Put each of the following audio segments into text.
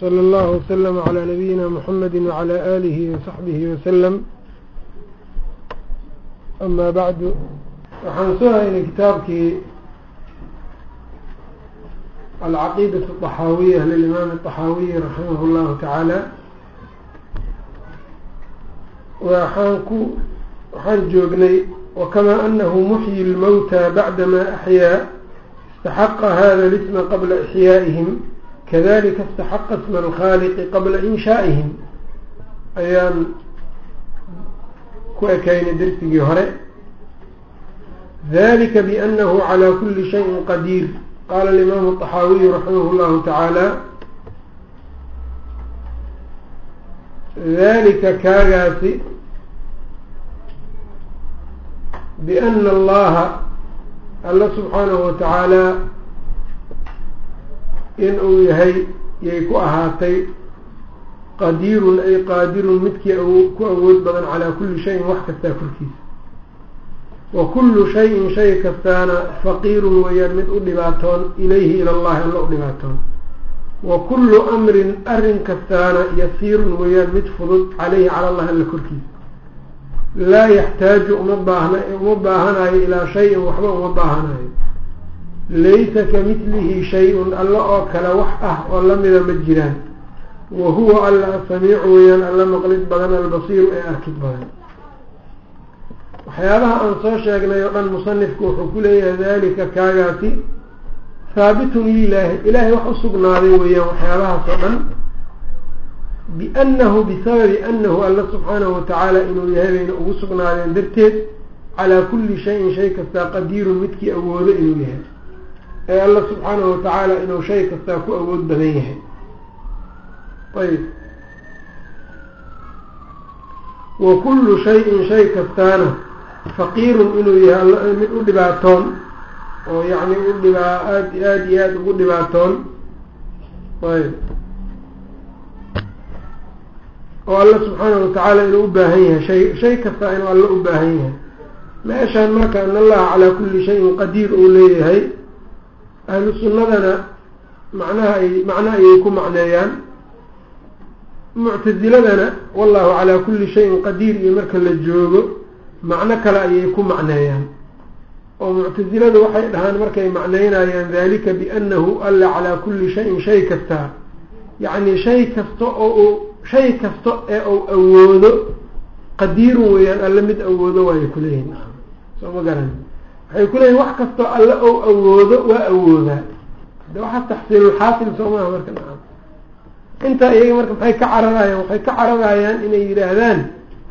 slى اllه وsلم عlى نabiyina mحamedi وعlى آlihi وصaxbihi وsلم ama bعdu waxaan soo haynay kitaabkii alcaqidaة الطaxaawiya lilimaam الطaxaawiyi raximah اllahu taعaalى waxaan ku waxaan joognay wkama anahu muxyi اlmowtى bacdama أxyaa اstaxaqa hada اlsma qabla إxyaaئihm kadalika istaxaqa isma alkhaaliqi qabla inshaa'ihim ayaan ku ekaynay dersigii hore dalika bianahu cala kuli shayin qadiir qala alimaamu aلطaxaawiyu raximah llahu tacaala dalika kaagaasi biana allaha alla subxaanahu watacaala in uu yahay yay ku ahaatay qadiirun ay qaadirun midkii ku awood badan calaa kulli shayin wax kastaa korkiisa. Wa kullu shayin shay kastaana faqiirun weeyaan mid u dhibaatoon ilayhi ila allahi alla u dhibaatoon. Wa kullu amrin arrin kastaana yasiirun weeyaan mid fudud caleyhi cala allahi alla korkiisa. Laa yaxtaaju uma baahna uma baahanayo ilaa shayin waxba uma baahanayo laysa kamidlihi shay-un alla oo kale wax ah oo lamida ma jiraan. Wa huwa alla asamiicu weeyaan alla maqlid badan albasiiru ee arkid badan. Waxyaabaha aan soo sheegnay oo dhan musanifku wuxuu ku leeyahay dalika kaagaasi haabitun lilaahi ilaahay wax usugnaaday weeyaan waxyaabahaas oo dhan biannahu bisababi anahu alla subxaanahu watacaala inuu yahay bayna ugu sugnaadeen darteed calaa kulli shayin shay kastaa qadiirun midkii awoodo inuu yahay ee alla subxaanahu watacaala inuu shay kastaa ku awood badan yahay. Ayb. Wa kullu shayin shay kastaana faqiirun inuu yahay mid u dhibaatoon oo yacni u dhibaa aad aada iyo aada ugu dhibaatoon. Ayb. Oo alla subxaanahu watacaala inuu u baahan yahay shay shay kastaa inuu alla u baahan yahay. Meeshaan marka an allaha calaa kulli shayin qadiir uu leeyahay ahlu sunnadana macnaha ay macno ayay ku macneeyaan. Muctasiladana wallahu calaa kulli shayin qadiir iyo marka la joogo macno kale ayay ku macneeyaan. Oo muctasiladu waxay dhahaan markay macneynayaan dalika biannahu alla calaa kulli shayin shay kastaa yacni shay kasta oo uu shay kasta ee uu awoodo qadiirun weeyaan alla mid awoodo waayay kuleeyihin soo ma garan waxay kuleeyihin wax kastoo alla ou awoodo waa awoodaa. De waxaa taxsiilulxaasil soo maha marka naam. Intaa iyaga marka maxay ka cararayaan? Waxay ka cararayaan inay yidhaahdaan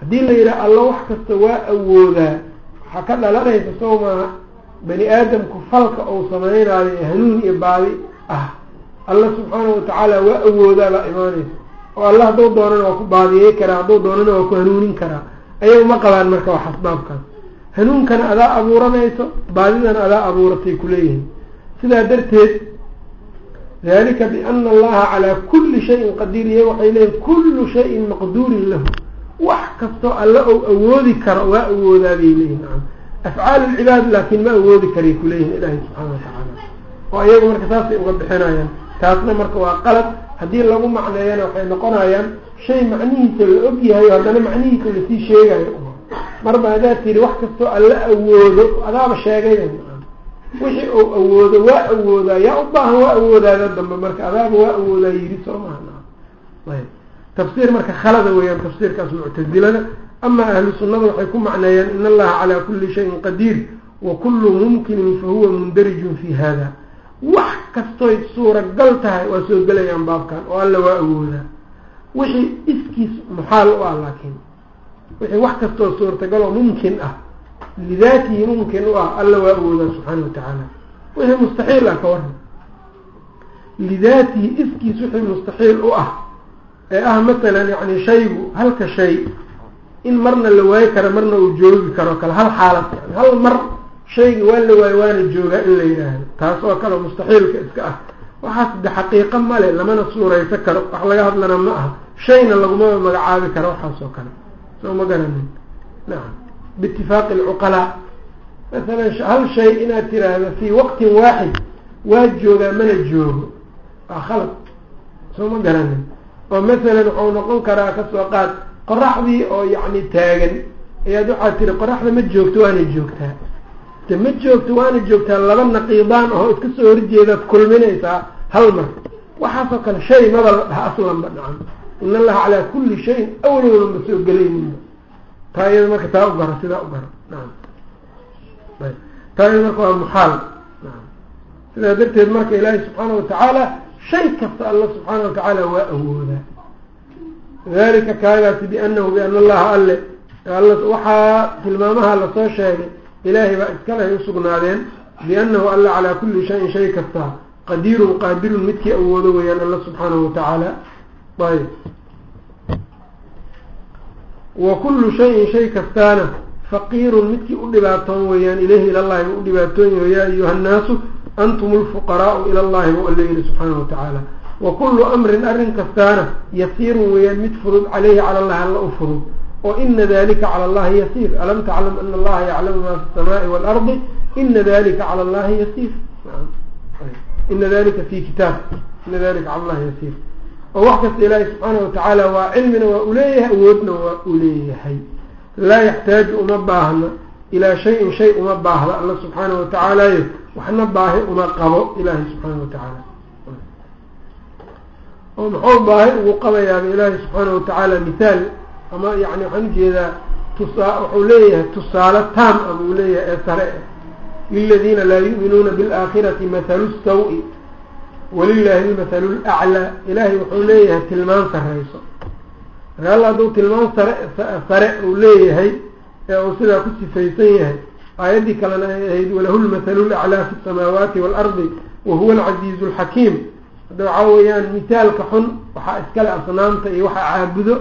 haddii la yidhaha alla wax kasta waa awoodaa waxaa ka dhalanaysa soo maaha bani aadamku falka uu sameynaayo ee hanuun iyo baadi ah. Alla subxaanahu watacaala waa awoodaa baa imaanaysa. Oo alla hadduu doonana waa ku baadiyey karaa hadduu doonana waa ku hanuunin karaa. Ayagu ma qabaan marka wax asbaabkaas hanuunkana adaa abuuranayso baadidana adaa abuuratay kuleeyihin sidaa darteed dalika biana allaha calaa kulli shayin qadiir iya waxay leeyihiin kullu shayin maqduurin lahu. Wax kastoo alla ou awoodi karo waa awoodaa bay leeyihiin afcaal lcibaad laakiin ma awoodi karay kuleeyihin ilaahi subxaana watacaala oo iyagu marka saasay uga bixinayaan. Taasna marka waa qalad haddii lagu macneeyana waxay noqonayaan shay macnihiisa la og yahay o haddana macnihiisa la sii sheegayo marba haddaad tiri wax kastoo alla awoodo. Adaaba sheegayda wixii uu awoodo waa awoodaa yaa u baahan waa awoodaada dambe marka adaaba waa awoodaa yiri soo maha ayb. Tafsiir marka khalada weeyaan tafsiirkaas muctasilada ama ahlu sunnada waxay ku macneeyaan in allaha calaa kulli shayin qadiir wa kullu mumkinin fahuwa mundarijun fi hada wax kastoy suuragal tahay waa soo gelayaan baabkan oo alla waa awoodaa. Wixii iskiis muxaal u ah laakiin wixii wax kastoo suurtagal oo mumkin ah lidaatihi mumkin u ah alla waa awoodaa subxaana watacaala wixii mustaxiil ah ka waran lidaatihi iskiis wixii mustaxiil u ah ee ah masalan yani shaygu halka shay in marna la waayi karo marna uu joogi karo kale hal xaalad yani hal mar shayga waa la waayo waana joogaa in la yidhaahdo. Taas oo kale mustaxiilka iska ah. Waxaas de xaqiiqa male lamana suuraysa karo. Wax laga hadlana ma aha. Shayna lagumaba magacaabi karo waxaas oo kale soo ma garanin nacam biitifaaqi alcuqalaa. Masalan hal shay inaad tiraahdo fii waqtin waaxid waa joogaa mana joogo. Waa khalad. Soo ma garanin oo masalan wuxuu noqon karaa ka soo qaad qoraxdii oo yacni taagan. Ayaad waxaad tiri qoraxda ma joogto waana joogtaa. De ma joogto waana joogtaa laba naqiidaan oo iska soo horjeedaad kulminaysaa hal mar. Waxaasoo kale shay maba la dhaha aslanba dhacan in allaha calaa kulli shayin awlowdanba soo gelayninba taa iyada marka taa u garo sidaa u garo naam taa iyada marka waa muxaal naam sidaa darteed marka ilaahi subxaana watacaala shay kasta alla subxaana watacaala waa awoodaa dalika kaagaasi bianahu biana allaha alle waxaa tilmaamaha la soo sheegay ilaahay baa iskale ay usugnaadeen biannahu alla calaa kulli shayin shay kasta qadiirun qaadirun midkii awoodo weeyaan alla subxaanahu watacaala ayb wa kullu shayin shay kastaana faqiirun midkii u dhibaatoon weeyaan ilayhi ilallahi buu u dhibaatoon yaho yaa ayuha nnaasu antum lfuqaraau ila allahi buu alla yihi subxaanahu watacaala wa kullu amrin arrin kastaana yasiirun weeyaan mid furud caleyhi cala allahi alla u furud oo ina dalika cala allahi yasiir alam taclam ana allaha yaclamu ma fi samaa'i waalardi ina dalika cala allahi yasiir ina dalika fi kitaab ina dalika cala allahi yasiir oo wax kasta ilaahi subxaanahu watacaala waa cilmina waa uleeyahay awoodna waa uleeyahay laa yaxtaaju uma baahna ilaa shayin shay uma baahda. Alla subxaanahu watacaalayo waxna baahi uma qabo ilaahi subxaanahu watacaala oo muxuu baahi ugu qabayaaba ilaahi subxaanahu watacaala mithaal ama yani waxaan u jeedaa tusaa wuxuu leeyahay tusaale taam a buu leeyahay ee sare. Liladiina laa yu'minuuna biاlaakhirati mathalu saw-i walilahi lmathalu laclaa ilaahay wuxuu leeyahay tilmaan sareyso marka hadduu tilmaan sare sare uu leeyahay ee uu sidaa ku sifaysan yahay aayaddii kalena ay ahayd walahu lmathalu laclaa fi samaawaati waalardi wahuwa alcasiizu alxakiim hadda waxaa weeyaan mitaalka xun waxaa iskale asnaamta iyo waxa caabudo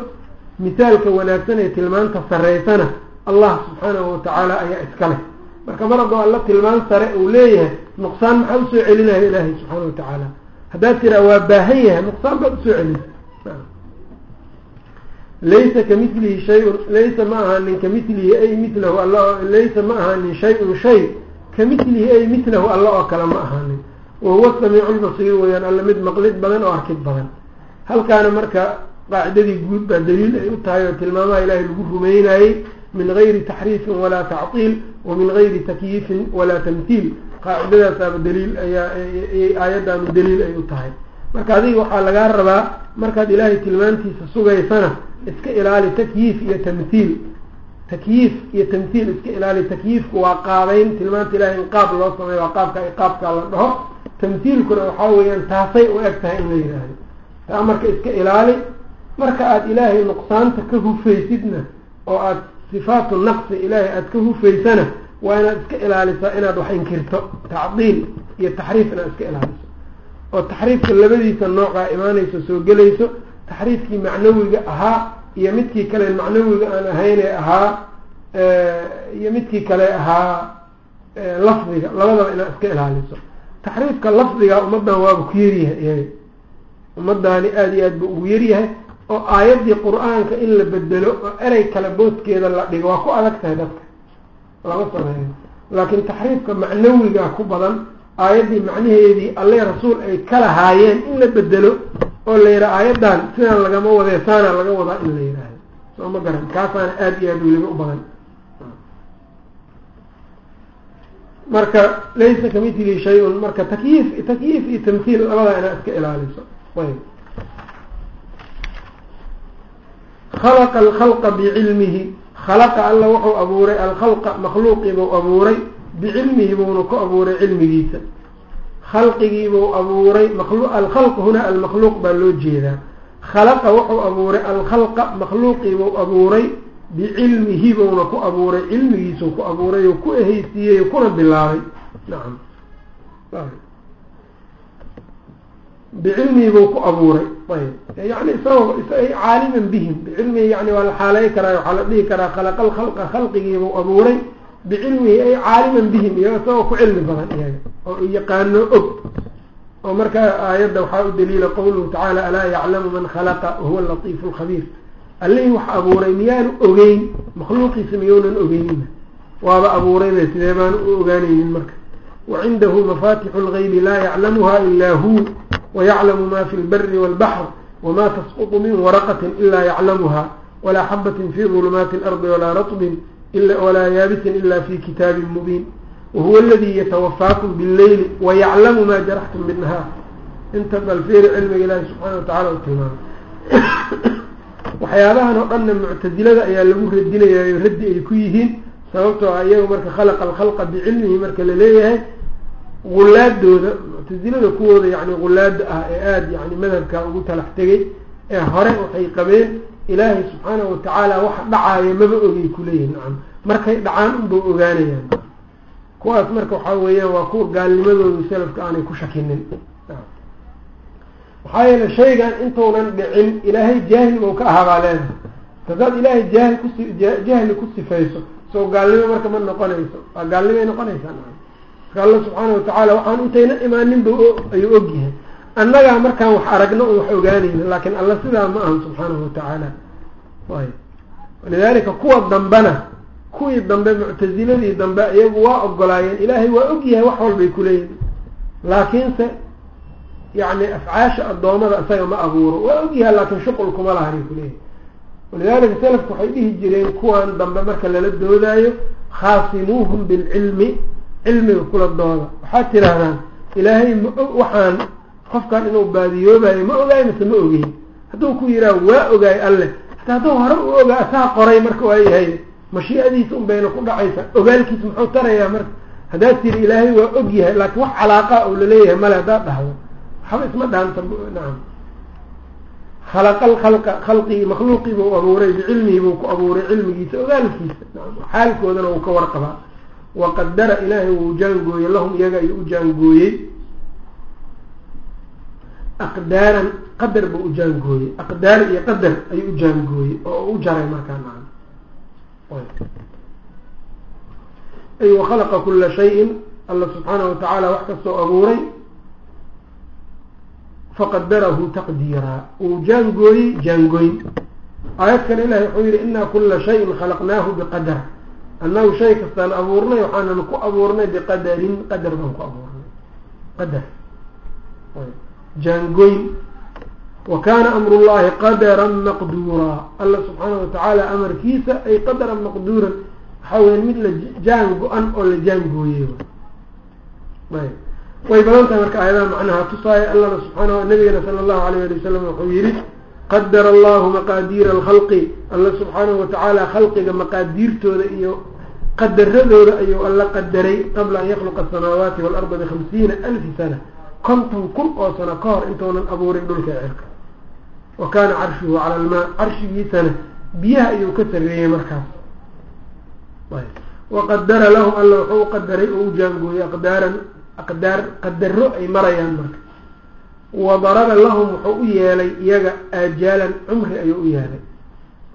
mithaalka wanaagsan ee tilmaanta sareysana allah subxaanahu watacaala ayaa iska leh. Marka mar haddoo alla tilmaan sare uu leeyahay nuqsaan maxaa u soo celinaya ilaahay subxaana watacaala haddaad tiraa waa baahan yahay nuqsaan baad u soo celisa laysa kamilihi shayun laysa ma ahaanin kamilihi ay milahu alla laysa ma ahaanin shay-un shay kamilihi ay milahu alla oo kale ma ahaanin. Wahuwa samiicu lbasiir weyaan alla mid maqlid badan oo arkid badan. Halkaana marka qaacidadii guud baa daliil ay u tahay oo tilmaamaha ilaahay lagu rumeynayey min gayri taxriifin walaa tactiil wa min gayri takyiifin walaa tamhiil qaacidadaasaaba daliil ayaa aayaddaanu daliil ay u tahay. Marka adiga waxaa lagaa rabaa markaad ilaahay tilmaantiisa sugaysana iska ilaali takyiif iyo tamhiil takyiif iyo tamhiil iska ilaali takyiifku waa qaabeyn tilmaanta ilahay in qaab loo sameeyo waa qaabka qaabkaa la dhaho. Tamhiilkuna waxaa weeyaan taasay u eg tahay in la yidhaahdo. Taa marka iska ilaali marka aada ilaahay nuqsaanta ka hufaysidna oo aada sifaatu naqsi ilaahay aada ka hufaysana waa inaad iska ilaalisaa inaad wax inkirto tacdiil iyo taxriif inaad iska ilaaliso. oo taxriifka labadiisa noocaa imaanayso soo gelayso taxriifkii macnawiga ahaa iyo midkii kale macnawiga aan ahayn ee ahaa iyo midkii kale ahaa lafdiga labadaba inaad iska ilaaliso. Taxriifka lafdiga ummaddan waaba ku yaryahay iyaga ummaddaani aada iyo aad ba ugu yaryahay oo aayaddii qur'aanka in la bedelo oo erey kale booskeeda la dhigo waa ku adag tahay dadka lama sameeyo. Laakiin taxriifka macnawiga ku badan aayaddii macnaheedii alle rasuul ay ka lahaayeen in la bedelo oo la yidhaha aayaddan sidaan lagama wadee saana laga wadaa in la yidhaahdo. Soo ma garan kaasaana aada iyo aada weliba u badan. Marka laysa kamithli shay-un. Marka takyiif takyiif iyo tamhiil labadaa inaad iska ilaaliso. Ayb khalaqa alkhalqa bicilmihi khalaqa alla wuxuu abuuray alkhalqa makhluuqiibuu abuuray bicilmihi buuna ku abuuray cilmigiisa. Khalqigiibuu abuuray alkhalq huna almakhluuq baa loo jeedaa. Khalaqa wuxuu abuuray alkhalqa makhluuqiibuu abuuray bicilmihi buuna ku abuuray cilmigiisuu ku abuuray oo ku eheysiiyey kuna bilaabay. Nacam bicilmihi buu ku abuuray ayb yani caaliman bihim bicilmihi yani waa la xaaley karaa waxaa la dhihi karaa khalaqa alkhalqa khalqigiibuu abuuray bicilmihi ay caaliman bihim iyo isagoo ku cilmi badan iyaga oo yaqaano og oo markaa aayadda waxaa u daliila qowluhu tacaala alaa yaclamu man khalaqa wahuwa latiifu lkhabiir allihii wax abuuray miyaanu ogeyn makhluuqiisa miyounan ogeynina waaba abuurayba sidee baanu u ogaanaynin marka wacindahu mafatixu lgaybi laa yaclamuha ilaa hu wayaclamu ma fi lbari wاlbaxr wma tasquط min waraqati ila yaclamuha walaa xabatin fi ظulumaati اlardi walaa raطbin walaa yaabisin ila fi kitaabi mubiin wahuwa aladii yatawafaakum bاlleyli wayaclamu ma jaraxtum bالnahaar inta balfeeri cilmiga ilaahi subxaana watacala u tilmaamay waxyaabahan oo dhanna muctasilada ayaa lagu radinayayo raddi ay ku yihiin sababtoo ah iyagu marka khalaqa alkhalqa bicilmihi marka laleeyahay gulaadooda muctasilada kuwooda yani gulaada ah ee aada yani madhabka ugu talax tegay ee hore waxay qabeen ilaahay subxaana watacaala waxa dhacaayo maba ogay kuleeyihin nacam. Markay dhacaan unba ogaanayaan. Kuwaas marka waxaa weeyaan waa kuwa gaalnimadooda salafka aanay ku shakinin. Maxaa yeele shaygan intuunan dhicin ilaahay jaahil mau ka ahaabaa leedahay hadaad ilaahay jaahil kusi jahli ku sifayso soo gaalnimo marka ma noqonayso. Waa gaalnimoay noqonaysaa nacam marka alla subxaana watacaala waxaan intayna imaaninba ayuu ogyahay annagaa markaan wax aragno un wax ogaanayna laakiin alla sidaa ma ahan subxaanahu watacaala ay walidaalika kuwa dambena kuwii dambe muctasiladii dambe iyagu waa ogolaayeen. Ilaahay waa ogyahay wax walbay kuleeyihin laakiinse yani afcaasha addoommada isaga ma abuuro. Waa ogyahay laakiin shuqul kuma lahanay kuleeyahay walidaalika salafku waxay dhihi jireen kuwan dambe marka lala doodaayo khaasimuuhum bilcilmi cilmiga kula dooda. Waxaad tidhaahdaan ilaahay ma waxaan qofkan inuu baadiyoobayo ma ogaay mise ma ogeyn. Hadduu ku yidhaah waa ogaay alleh hata hadduu hore u ogaa asaa qoray marka waa yahay mashiicadiisa un bayna ku dhacaysa ogaalkiisa muxuu tarayaa marka haddaad tiri ilaahay waa og yahay laakiin wax calaaqa oo la leeyahay male haddaad dhahdo. Waxba isma dhaanta nacam khalaqa alkhalqa khalqigii makhluuqii buu abuuray bicilmihi buu ku abuuray cilmigiisa ogaalkiisa nacam xaalkoodana uu ka warqabaa waqadara ilaahay wuu jaangooyey lahum iyaga ayuu u jaangooyey aqdaaran qadar buu u jaangooyey aqdaar iyo qadar ayuu u jaangooyey oo u jaray markaa nacam ay wakhalaqa kula shayin alla subxaanahu watacaala wax kastoo abuuray faqadarahu taqdiiraa wuu jaangooyey jaangooyn aayad kale ilahi wuxuu yihi inaa kula shayin khalaqnaahu biqadar annagu shay kastaan abuurnay waxaanan ku abuurnay biqadarin qadar baan ku abuurnay. Qadar. Jaangoyn wa kaana amru llahi qadaran maqduuraa alla subxaanahu watacaala amarkiisa ay qadaran maqduuran. Waxaa weya mid la jaan go-an oo la jaangooyey ayb way. Badan tahay marka aayadaha macnaha. Tusaaya allana subxaana nabigana sala allahu alayh ali wasalam wuxuu yihi qadara allahu maqaadiira alkhalqi alla subxaanahu watacaala khalqiga maqaadiirtooda iyo qadaradooda ayuu alla qadaray qabla an yakhluqa asamaawaati waalarda bikhamsiina alfi sana. Konton kun oo sano ka hor intuunan abuurin dhulka cirka. Wa kaana carshuhu cala almaa. Carshigiisana biyaha ayuu ka sarreeyey markaas. Waqadara lahum alla wuxuu u qadaray oo u jaangooyey aqdaaran aqdaar qadaro ay marayaan marka wadaraba lahum wuxuu u yeelay iyaga aajaalan cumri ayuu u yeelay.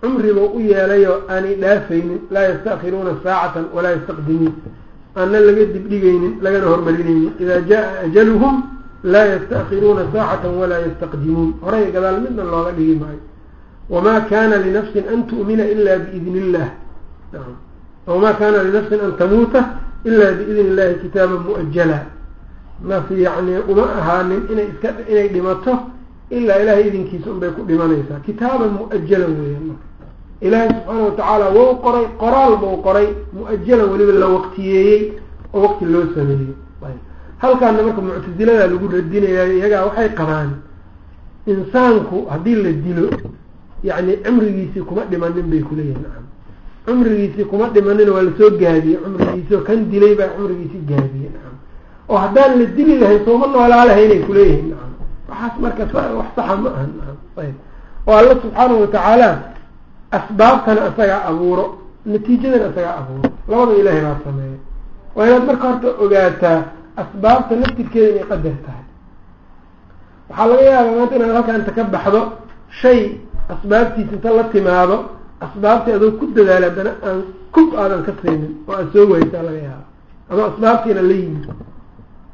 Cumribuu u yeelayoo aanay dhaafaynin laa yasta'khiruuna saacatan walaa yastaqdimuun aanna laga dibdhigaynin lagana hormarinaynin. Idaa jaa ajaluhum laa yasta'khiruuna saacatan walaa yastaqdimuun horay gadaal midna looga dhigi maayo. Wamaa kaana linafsin an tu'mina ila biidni illah wamaa kaana linafsin an tamuuta ila biidni illahi kitaaban mu'ajala naf yacni uma ahaanin inay iska inay dhimato ilaa ilahay idinkiisa unbay ku dhimanaysaa. Kitaaban mu'ajalan weeyaan ilaahay subxaana watacaala wou qoray qoraal buu qoray mu'ajalan weliba la waqtiyeeyey oo waqti loo sameeyey. Halkaana marka muctasilada lagu radinayayo iyagaa waxay qabaan insaanku haddii la dilo yacni cumrigiisii kuma dhimanin bay kuleeyihin cumrigiisii kuma dhimanin waa la soo gaabiyey cumrigiisii oo kan dilay baa cumrigiisii gaabiyey nacam oo haddaan la dili lahayn sooma noolaa lahaynay kuleeyihiin nacam waxaas marka wax saxa ma aha. Nacam ayb oo alla subxaanahu watacaala asbaabtana isagaa abuuro natiijadana isagaa abuuro. Labada ilaahay baa sameeya waa inaad marka horta ogaataa asbaabta laftirkeeda inay qadar tahay. Waxaa laga yaabaa maanta inaad halkaa inta ka baxdo shay asbaabtiisa inta la timaado asbaabtii adoo ku dadaala haddana aan kub aadan ka siinin oo aad soo waysaa laga yaaba ama asbaabtiina la yimid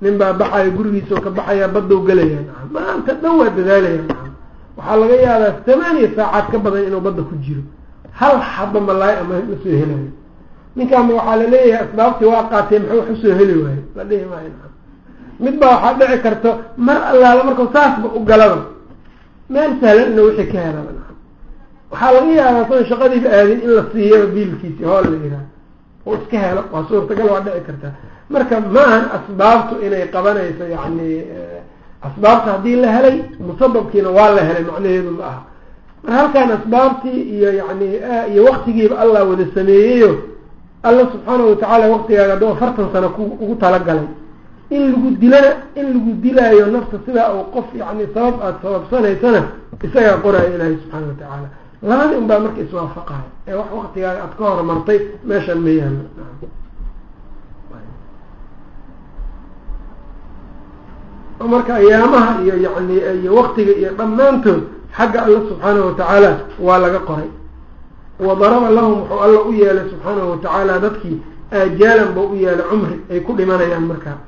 nin baa baxaya gurigiisa ka baxaya baddow gelaya nacam maanta dhan waa dadaalaya nacam waxaa laga yaabaa tamaaniya saacaad ka badan inuu badda ku jiro. Hal xaba malaay ama la soo helayo. Ninkaama waxaa la leeyahay asbaabtii waa qaatee muxuu wax u soo heli waayo la dhihi maayo nacam mid baa waxaa dhici karta mar allaala markau saasba u galaba meel sahlan ina wixii ka helaba waxaa laga yaabaa san shaqadiiba aadin in la siiyaba biilkiisi hool la iraa oo iska helo waa suurtagal waa dhici kartaa marka ma ahan asbaabtu inay qabanayso yani asbaabta haddii la helay musababkiina waa la helay macnaheedu ma aha. Mar halkaan asbaabtii iyo yani iyo waktigiiba allah wada sameeyeyo alla subxaana watacaala waktigaaga hadduu afartan sano ku ugu talagalay. In lagu dilana in lagu dilaayo nafta sidaa uu qof yani sabab aada sababsanaysana isagaa qoraayo ilaahay subxaana watacaala labadii un baa marka iswaafaqayo ee wax waktigaaga aada ka horumartay meeshan ma marka ayaamaha iyo yani iyo waktiga iyo dhammaantood xagga alla subxaanahu watacaala waa laga qoray. Wa daraba lahum wuxuu alla u yeelay subxaanahu watacaala dadkii aajaalan ba u yeelay cumri ay ku dhimanayaan markaa.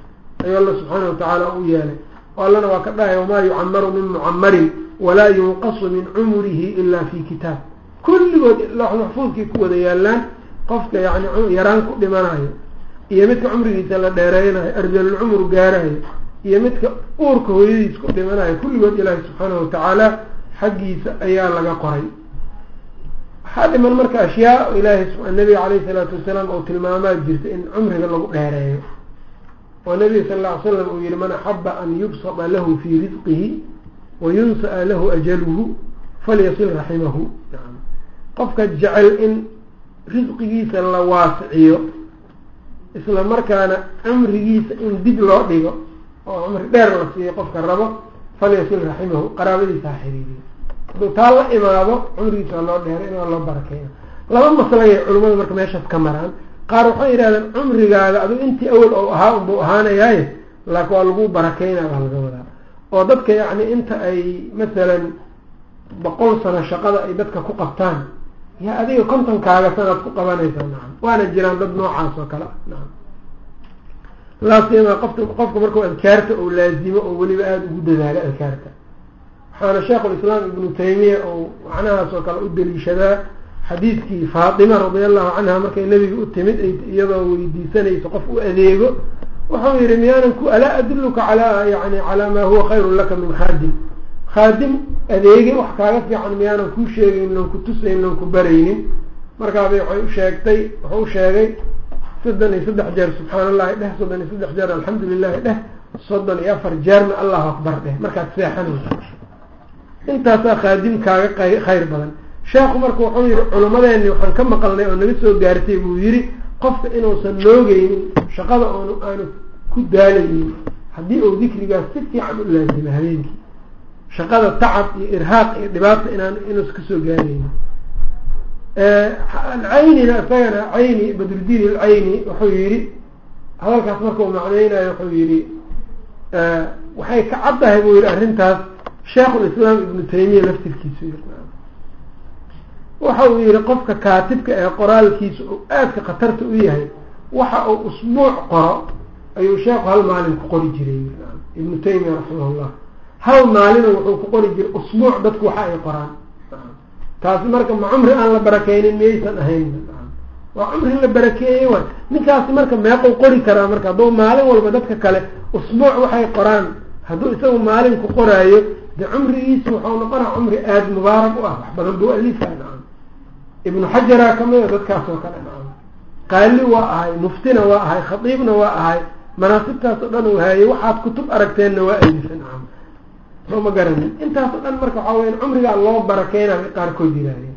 Ayuu alla subxaana watacaala u yeelay. Oo allana waa ka dhahay wamaa yucamaru min mucamarin walaa yunqasu min cumrihi ila fi kitaab. Kulligood loox maxfuudkii ku wada yaalaan qofka yani yaraan ku dhimanayo iyo midka cumrigiisa la dheereynayo ardalulcumru gaarayo iyo midka uurka hooyadiis ku dhimanayo kulligood ilaahi subxaana watacaala xaggiisa ayaa laga qoray. Waxaa dhiman marka ashyaa ilaahi nabiga caleyhi salaatu wasalaam oo tilmaamaa jirta in cumriga lagu dheereeyo. Oo nabiga sal lla ly slam uu yihi man axaba an yubsada lahu fii risqihi wayunsa'a lahu ajaluhu falyasil raximahu qofka jecel in risqigiisa la waasiciyo isla markaana cumrigiisa in dib loo dhigo oo cumri dheer la siiyo qofka rabo falyasil raximahu qaraabadiisa ha xiriiriyo. Hadduu taa la imaado cumrigiisa loo dheeray in waa loo barakeyna laba maslagay culimmadu marka meeshaas ka maraan. Qaar waxay yidhahdeen cumrigaaga aduu intii awel oo ahaa unbuu ahaanayaaye laakin waa lagu barakeynaa baa laga wadaa. Oo dadka yacni inta ay masalan boqol sano shaqada ay dadka ku qabtaan yaa adiga kontonkaaga sanaad ku qabanaysaa nacam waana jiraan dad noocaas oo kale nacam laasima qofka qofka markuu adkaarta oo laazimo oo weliba aada ugu dadaalo adkaarta. Waxaana sheikhulislaam ibnu taymiya oo macnahaas oo kale u daliishadaa xadiidkii faatima radia allahu canha markay nebiga u timid iyadoo weydiisanayso qof u adeego. Wuxuu yihi miyaanan ku alaa adulluka calaa yani calaa maa huwa khayrun laka min khaadim. Khaadim adeege wax kaaga fiican miyaanan kuu sheegaynin oon ku tusaynin oon ku baraynin. Markaabay waxay u sheegtay wuxuu sheegay soddon iyo saddex jeer subxaan allahi dheh soddon iyo saddex jeer alxamdu lilahi dheh soddon iyo afar jeerna allahu akbar dheh markaad seexanaysa intaasaa khaadim kaaga khayr badan. Sheekhu marka wuxuu yihi culimmadeeni waxaan ka maqalnay oo naga soo gaartay buu yihi qofka inuusan noogeynin shaqada oon aanu ku daalaynin haddii uu dikrigaas si fiican u laazima habeenkii. Shaqada tacab iyo irhaaq iyo dhibaata inaan inuusan ka soo gaaraynin alcaynina isagana cayni badrudiin alcayni wuxuu yihi hadalkaas marka uu macneynayo wuxuu yihi waxay ka caddahay buu yihi arrintaas sheikhulislaam ibnu taymiya laftirkiisu yiri waxa uu yihi qofka kaatibka ee qoraalkiisa uu aadka khatarta u yahay waxa uu usbuuc qoro ayuu sheekhu hal maalin ku qori jiray ibnu taymiya raximahullah hal maalina wuxuu ku qori jiray usbuuc dadku waxa ay qoraan taasi marka ma cumri aan la barakeynin miyaysan ahayn. Waa cumri la barakeeyey waay. Ninkaasi marka meequu qori karaa marka hadduu maalin walba dadka kale usbuuc waxay qoraan. Hadduu isagu maalin ku qoraayo de cumrigiisa wuxuu noqonaa cumri aada mubaarak u ah. Wax badan buu alifaa nacam ibnu xajaraa kamida dadkaas oo kale nacam qaali waa ahay muftina waa ahay khatiibna waa ahay. Manaasibtaas oo dhan uu haayay waxaad kutub aragteenna waa alifa nacam ma garanin intaas oo dhan marka waxaa weya cumrigaa loo barakeyna bay qaarkood yirahdeen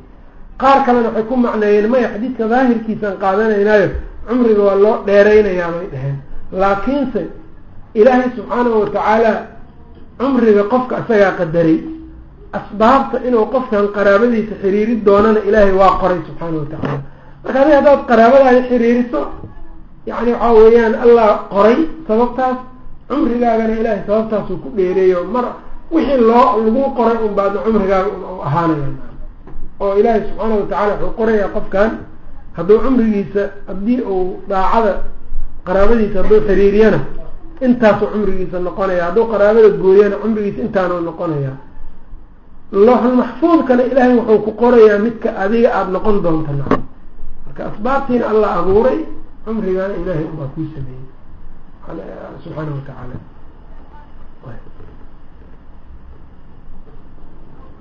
qaar kalena waxay ku macneeyeen maya xadiidka daahirkiisaan qaadanaynaayo cumriga waa loo dheeraynayaa bay dheheen laakiinse ilaahay subxaanahu watacaala cumriga qofka isagaa qadaray asbaabta inuu qofkan qaraabadiisa xiriiri doonana ilaahay waa qoray subxaana watacaala marka adi haddaad qaraabadaada xiriiriso yani waxaa weeyaan allah qoray sababtaas cumrigaagana ilaahay sababtaasuu ku dheereeyo. Mar wixii loo lagu qoray un baadna cumrigaaga ahaanaya oo ilaahay subxaana watacala wuxuu qorayaa qofkan hadduu cumrigiisa haddii uu daacada qaraabadiisa hadduu xiriiriyana intaasuu cumrigiisa noqonaya. Hadduu qaraabada gooyana cumrigiisa intaanuu noqonaya. Looxulmaxfuudkana ilaahay wuxuu ku qorayaa midka adiga aada noqon doonta nacam marka asbaabtiina allah abuuray cumrigana ilaahay unbaa kuu sameeyey. Subxaana watacaala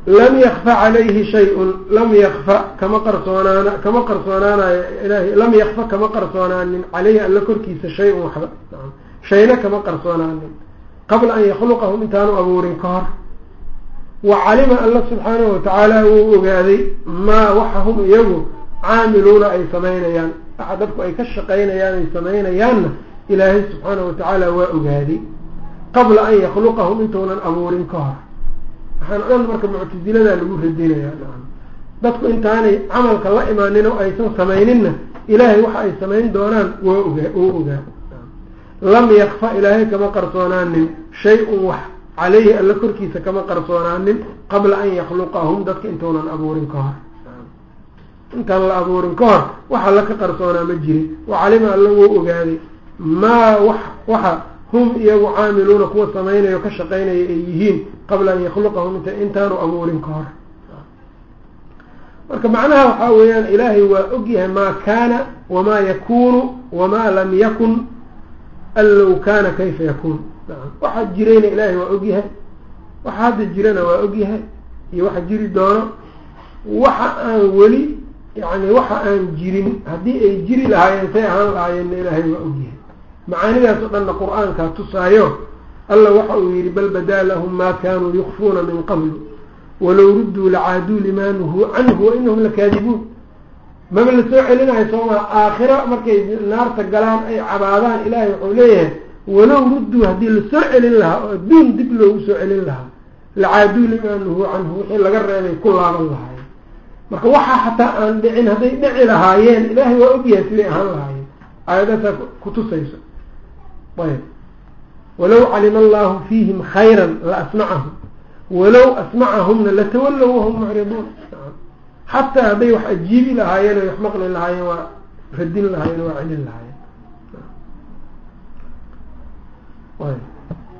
lam yakfa calayhi shay-un lam yakfa kama qarsoonaana kama qarsoonaanayo ilahay lam yakfa kama qarsoonaanin caleyhi alla korkiisa shay-un waxba shayna kama qarsoonaanin qabla an yakhluqahum intaanu abuurin ka hor. Wa calima alla subxaanahu watacaala wuu ogaaday maa waxa hum iyagu caamiluuna ay samaynayaan waxa dadku ay ka shaqaynayaan ay samaynayaanna ilaahay subxaanahu watacaala waa ogaaday qabla an yakhluqahum intuunan abuurin ka hor waxaan o marka muctasiladaa lagu radinayaa dadku intaanay camalka la imaanin oo aysan samayninna ilaahay waxa ay samayn doonaan waa ogaa oo ogaa lam yakfa ilaahay kama qarsoonaanin shay-un wax caleyhi alla korkiisa kama qarsoonaanin qabla an yakhluqahum dadka intuunan abuurin ka hor intaan la abuurin ka hor waxa la ka qarsoonaa ma jirin wacalima alla wuu ogaaday. Maa wax waxa hum iyagu caamiluuna kuwa samaynayo ka shaqaynaya ay yihiin qabla an yakhluqahum int intaanu abuurin ka hor. Marka macnaha waxaa weeyaan ilaahay waa ogyahay maa kaana wamaa yakunu wamaa lam yakun an low kaana kayfa yakuun. Waxaa jirayna ilaahay waa ogyahay waxa hadda jirana waa ogyahay iyo waxa jiri doono waxa aan weli yani waxa aan jirin haddii ay jiri lahaayeen say ahaan lahaayeenna ilaahay waa ogyahay macaanidaas oo dhanna qur'aankaa tusaayo alla waxa uu yihi bal badaa lahum maa kaanuu yukfuuna min qablu walow rudduu lacaaduu limaa nuhuu canhu wa inahum lakaadibuun. Maba la soo celinayo sooma aakhiro markay naarta galaan ay cabaadaan ilaahay wuxuu leeyahay walow rudduu haddii la soo celin lahaa oo adduun dib loogu soo celin lahaa lacaaduu limaa nuhuu canhu wixii laga reebay ku laaban lahaayeen. Marka waxaa xataa aan dhicin hadday dhici lahaayeen ilaahay waa ogyahay siday ahaan lahaayeen. Aayadaasaa kutusayso ayb walow calima allahu fiihim khayra la asmacahum walow asmacahumna latawallow wahum mucriduun xataa hadday wax ajiibi lahaayeen ay wax maqli lahaayeen waa radin lahaayeen waa celin lahaayeen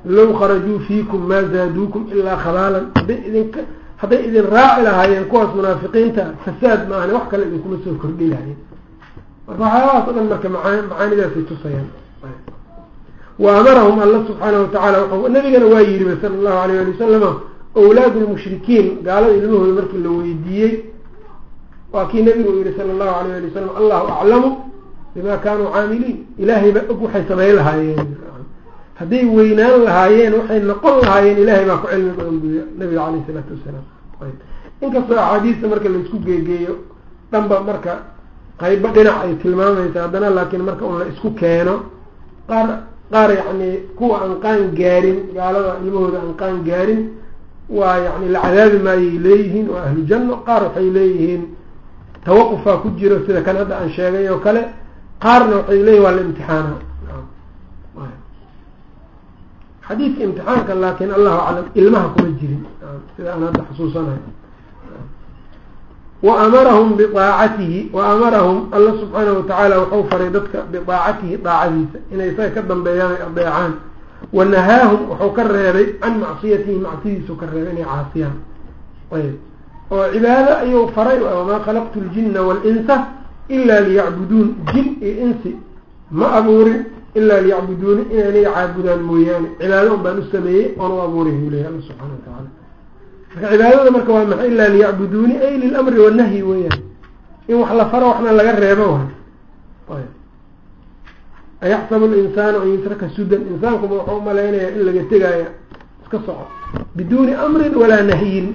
low kharajuu fiikum maa zaaduukum ilaa khabaalan hadday idinka hadday idin raaci lahaayeen kuwaas munaafiqiinta fasaad maahane wax kale idinkuma soo kordhi lahayen marka waxyaabahaas o dhan marka maa macaanidaasay tusayaan wa amarahum alla subxaana watacaala w nabigana waa yiriba sala allahu alayh ali wasalama awlaadu lmushrikiin gaalada ilmahooda markii la weydiiyey waa kii nabigu uu yihi sala allahu alayh ali wasalam allahu aclamu bima kaanuu caamiliin. Ilaahay baa og waxay samayn lahaayeen. Hadday weynaan lahaayeen waxay noqon lahaayeen ilaahay baa ku cilmi badan buy nabiga caleyh isalaatu wasalaam inkastoo axaadiista marka la isku geegeeyo dhanba marka qaybo dhinac ay tilmaamaysa haddana laakiin marka un la isku keeno qaar qaar yacni kuwa aan qaan gaarin gaalada ilmahooda aan qaan gaarin waa yani la cadaabi maayay leeyihiin waa ahlu janno qaar waxay leeyihiin tawaqufaa ku jiro sida kan hadda aan sheegay oo kale qaarna waxay leeyihiin waa la imtixaana xadiidka imtixaanka laakiin allahu aclam ilmaha kuma jirin. Sida aan hadda xusuusanayo wa amarahum biaacatihi wa amarahum alla subxaanahu watacaala wuxuu faray dadka biaacatihi daacadiisa inay isaga ka dambeeyaan ay adeecaan wa nahaahum wuxuu ka reebay can macsiyatihi macsidiisu ka reebay inay caasiyaan. Ayb. Oo cibaado ayuu faray wamaa khalaqtu ljina waalinsa ila liyacbuduun. Jin iyo insi ma abuurin ilaa liyacbuduuni inay caabudaan mooyaane. Cibaado un baan u sameeyey oon u abuuray buu leeyahy alla subxana watacaala cibaadada marka waa maxay? Ilaa liyacbuduuni ay lilamri wanahyi weeyaan. In wax la faro waxna laga reebo ayaxsabu linsaanu an yutraka sudan. Insaankuma wuxuu u malaynaya in laga tegaya iska soco. Biduuni amrin walaa nahyin.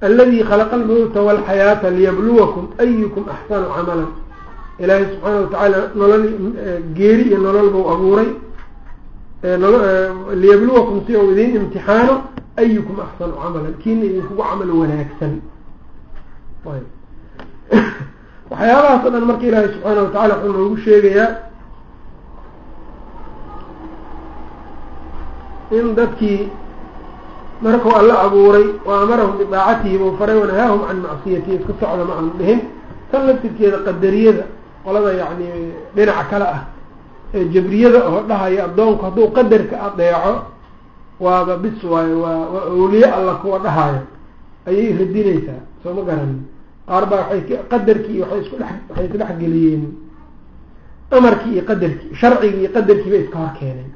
Aladi khalaqa almawta walxayaata liyabluwakum ayukum axsanu camalan. Ilaahay subxaana watacaala nolol geeri iyo nolol bau abuuray liyabluwakum si ou idin imtixaano ayukum axsanu camalan. Kiina idinkugu camal wanaagsan. Waxyaabahaas o dhan marka ilaahay subxaana watacala wuxuu noogu sheegayaa in dadkii markuu alla abuuray wa amarahum bidaacatihi buu faray wanahaahum can macsiyatihi iska socda ma aanu dhihin. Tan laftirkeeda qadariyada qolada yacni dhinaca kale ah jabriyada oo dhahaya addoonku hadduu qadarka adeeco waaba bis waayo waa waa awliye alla kuwa dhahayo ayay radinaysaa soo ma garanin qaar baa waay qadarkii waay isku dhex waxay geliyeen. Amarkii iyo qadarkii sharcigii iyo qadarkii bay iska hor keeneen.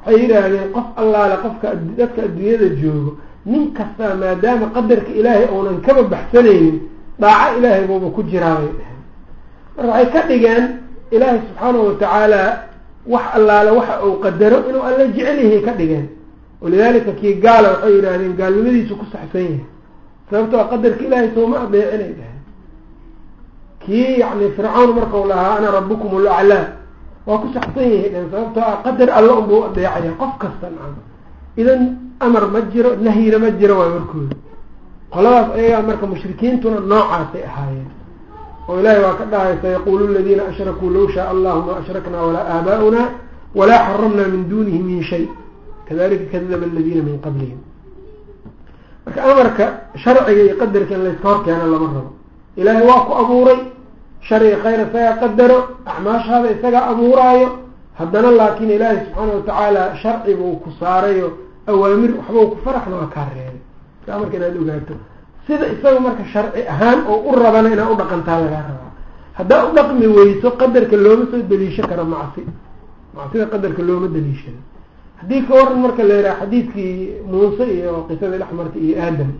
Waxay yidhaahdeen qof allaale qofka dadka adduunyada joogo nin kastaa maadaama qadarka ilaahay uunan kaba baxsanaynin dhaaco ilaahay buuba ku jiraa bay dheheen marka waxay ka dhigeen ilaahay subxaanahu watacaala wax allaale waxa uu qadaro inuu alla jecel yahay ka dhigeen. Walidaalika kii gaala waxay yidhaahdeen gaalnimadiisu ku saxsan yahay. Sababtoo qadarka ilaahay sooma adeecinay dheheen kii yani fircawn markau lahaa ana rabukum laclaa waa ku saxsan yahay dheheen sababtoo ah qadar alla unbuu adeecaya qof kasta nacam idan amar ma jiro nahyina ma jiro waa warkooda qoladaas ayagaa marka mushrikiintuna noocaasay ahaayeen oo ilaahay waa ka dhahay sayaqulu ladiina ashrakuu law shaaa allahu ma ashraknaa walaa aabaa'una walaa xaramna min dunihi min shay. Kadalika kadaba aladiina min qablihim. Marka amarka sharciga iyo qadarka in layska hor keena lama rabo. Ilaahay waa ku abuuray sharciga khayr isagaa qadaro acmaashaada isagaa abuuraayo. Haddana laakiin ilaahay subxaana watacaala sharci buu ku saarayo awaamir waxbau ku faraxna waa kaa reebay. Marka inaad ogaato sida isaga marka sharci ahaan oo u rabana inaad udhaqantaa lagaa rabaa. Haddaa u dhaqmi weyso qadarka looma soo daliisho karo macsi. Macsida qadarka looma daliishado haddii ka waran marka la yidhaha xadiidkii muuse iyo qisadii dhexmarta iyo aadam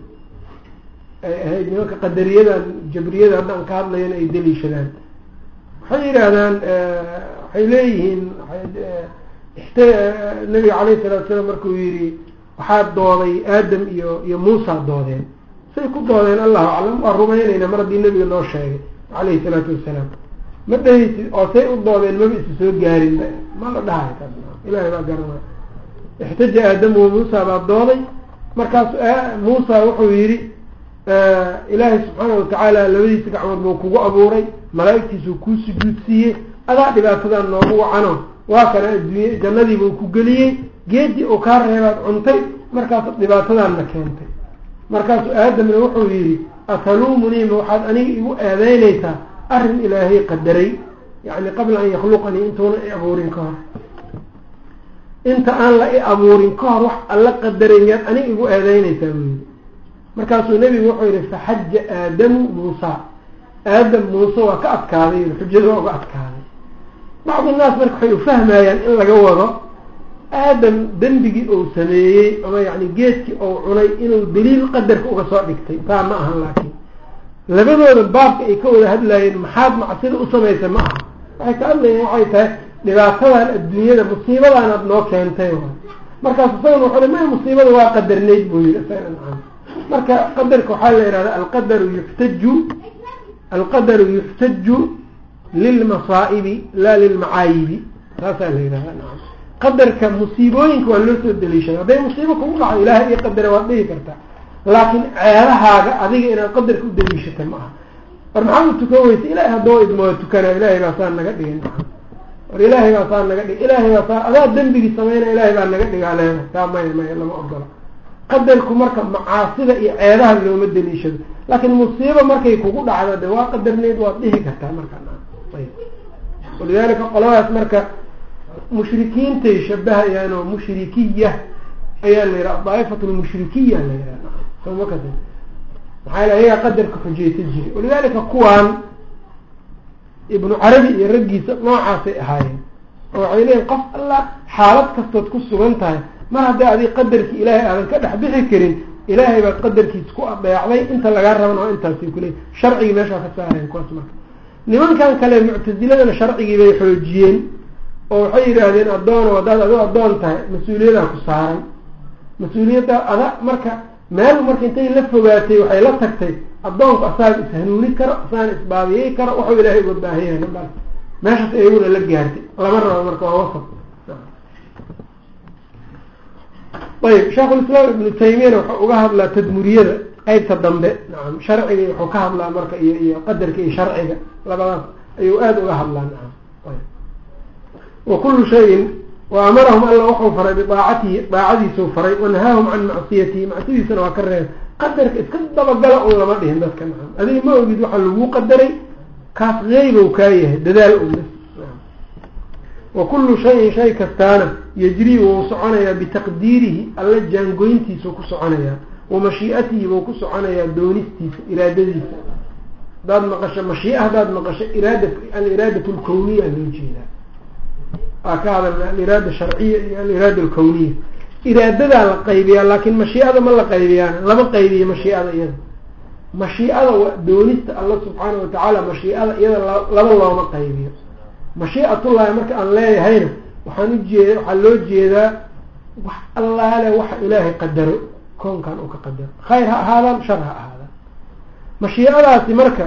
ay ahayd nimanka qadariyadan jabriyada haddaan ka hadlayan ay daliishadaan waxay yidhaahdaan waxay leeyihiin nabiga calayhi salatu salaam markuu yihi waxaa dooday aadam iyo iyo muusa doodeen say ku doodeen allahu aclam waa rumaynayna mar haddii nabiga noo sheegay calayhi salaatu wasalaam ma dhahaysi oo say u doodeen maba isa soo gaarin. Ma la dhahay taas ilahay baa garanaya ixtaja aadamu muusa baa dooday. Markaasu muusa wuxuu yihi ilaahay subxaana watacaala labadiisa gacmood buu kugu abuuray. Malaaigtiisuu kuu sujuudsiiyey adaa dhibaatadan noogu wacano. Waa kana adduunya jannadiibuu ku geliyey. Geedii uu kaa reebaad cuntay. Markaasu dhibaatadaanna keentay markaasuu aadamna wuxuu yihi ataluumunii ma waxaad aniga igu eedeynaysaa arrin ilaahay qadaray. Yacni qabla an yakhluqanii intuuna i abuurin ka hor. Inta aan la i abuurin ka hor wax alla qadaray miyaad aniga igu eedeynaysaa buu yihi markaasuu nebigu wuxuu yihi faxaja aadamu muusa. Aadam muuse waa ka adkaaday xujada waa uga adkaaday. Bacdi naas marka waxay ufahmayaan in laga wado aadam dembigii uu sameeyey ama yani geedkii uu cunay inuu daliil qadarka uga soo dhigtay taa ma ahan laakiin. Labadooda baabka ay ka wada hadlaayeen maxaad macsida u samaysa ma aha. Waxay ka hadlayeen waxay tahay dhibaatadan adduunyada musiibadaanaad noo keentay markaas isagana wuxuu li may musiibada waa qadarnayd buu yihi isaga nacam marka qadarka waxaa la yihahda alqadaru yuxtaju alqadaru yuxtaju lilmasaa'ibi laa lilmacaayibi. Saasaa la yihahda nacam qadarka musiibooyinka waa loo soo daliishada hadday musiibo kugu dhaco ilaahay iyo qadara waad dhihi kartaa laakiin ceelahaaga adiga inaad qadarka u daliishata ma aha. War maxaa u tukan weysa ilahay haddoo idmo waa tukana ilaahay baa saa naga dhigay. Nacam war ilaahay baa saa naga dhig ilaahay baa saa adaa dembigii sameynaya ilaahay baa naga dhigaa leedahay saa maya maya lama ogola qadarku marka macaasida iyo ceedaha looma daliishado. Laakiin musiibo markay kugu dhacdo de waa qadarneyd waad dhihi kartaa markaa ayb walidaalika qoladaas marka mushrikiintay shabahayaan oo mushrikiya ayaa la yidhaha daaifat lmushrikiya la yidhaha. Soma ka maxaa yal ayagaa qadarka xujeysa jiray walidaalika kuwaan ibnu carabi iyo raggiisa noocaasay ahaayeen. Oo waxay leeyiin qof alla xaalad kastood ku sugan tahay mar haddii adig qadarkii ilaahay aadan ka dhex bixi karin ilaahay baad qadarkiisa ku adeecday inta lagaa raban oo intaasay kuleeyiin sharcigii meeshaa ka saareen kuwaas marka. Nimankan kale muctasiladana sharcigii bay xoojiyeen oo waxay yidhaahdeen addoono haddaad adigo addoon tahay mas'uuliyadaa ku saaran. Mas'uuliyadda ada marka meel marka intay la fogaatay waxay la tagtay addoonku asaaga ishanuuni karo asaana isbaabiyey karo waxuu ilaahay uga baahan yahay nabal meeshaas iyaguna la gaartay lama rabo marka waa wasab ayb sheekhulislaam ibnu taymiyana wuxuu uga hadlaa tadmuriyada qeybta dambe. Nacam sharciga wuxuu ka hadlaa marka iyo iyo qadarka iyo sharciga labadaas ayuu aada uga hadlaa. Nacam wa kullu shayin wa amarahum alla wuxuu faray bidaacatihi daacadiisuu faray wanahaahum can macsiyatihi macsiyadiisana waa ka reeb qadarka iska dabagala un lama dhihin dadka nacam adiga ma ogid waxaa laguu qadaray kaas qeybow kaa yahay dadaal un wa kullu shayin shay kastaana yajrii wuu soconayaa bitaqdiirihi alla jaangoyntiisuu ku soconayaa. Wa mashii'atihi buu ku soconayaa doonistiisa iraadadiisa. Haddaad maqasho mashiia haddaad maqasho iraada aliraadat lkowniya loo jeedaa waa ka hadalna aliraada sharciya iyo aliraada alkawniya iraadadaa la qaybiyaa laakiin mashiicada ma la qaybiyaan lama qaybiyo mashiicada iyada. Mashiicada doonista alla subxaana watacaala mashiicada iyada laba looma qaybiyo. Mashiicatullahi marka aan leeyahayna waxaan ujeeda waxaa loo jeedaa wax allaale waxa ilaahay qadaro. Koonkan uu ka qadaro. Khayr ha ahaadaan shar ha ahaadaan. Mashiicadaasi marka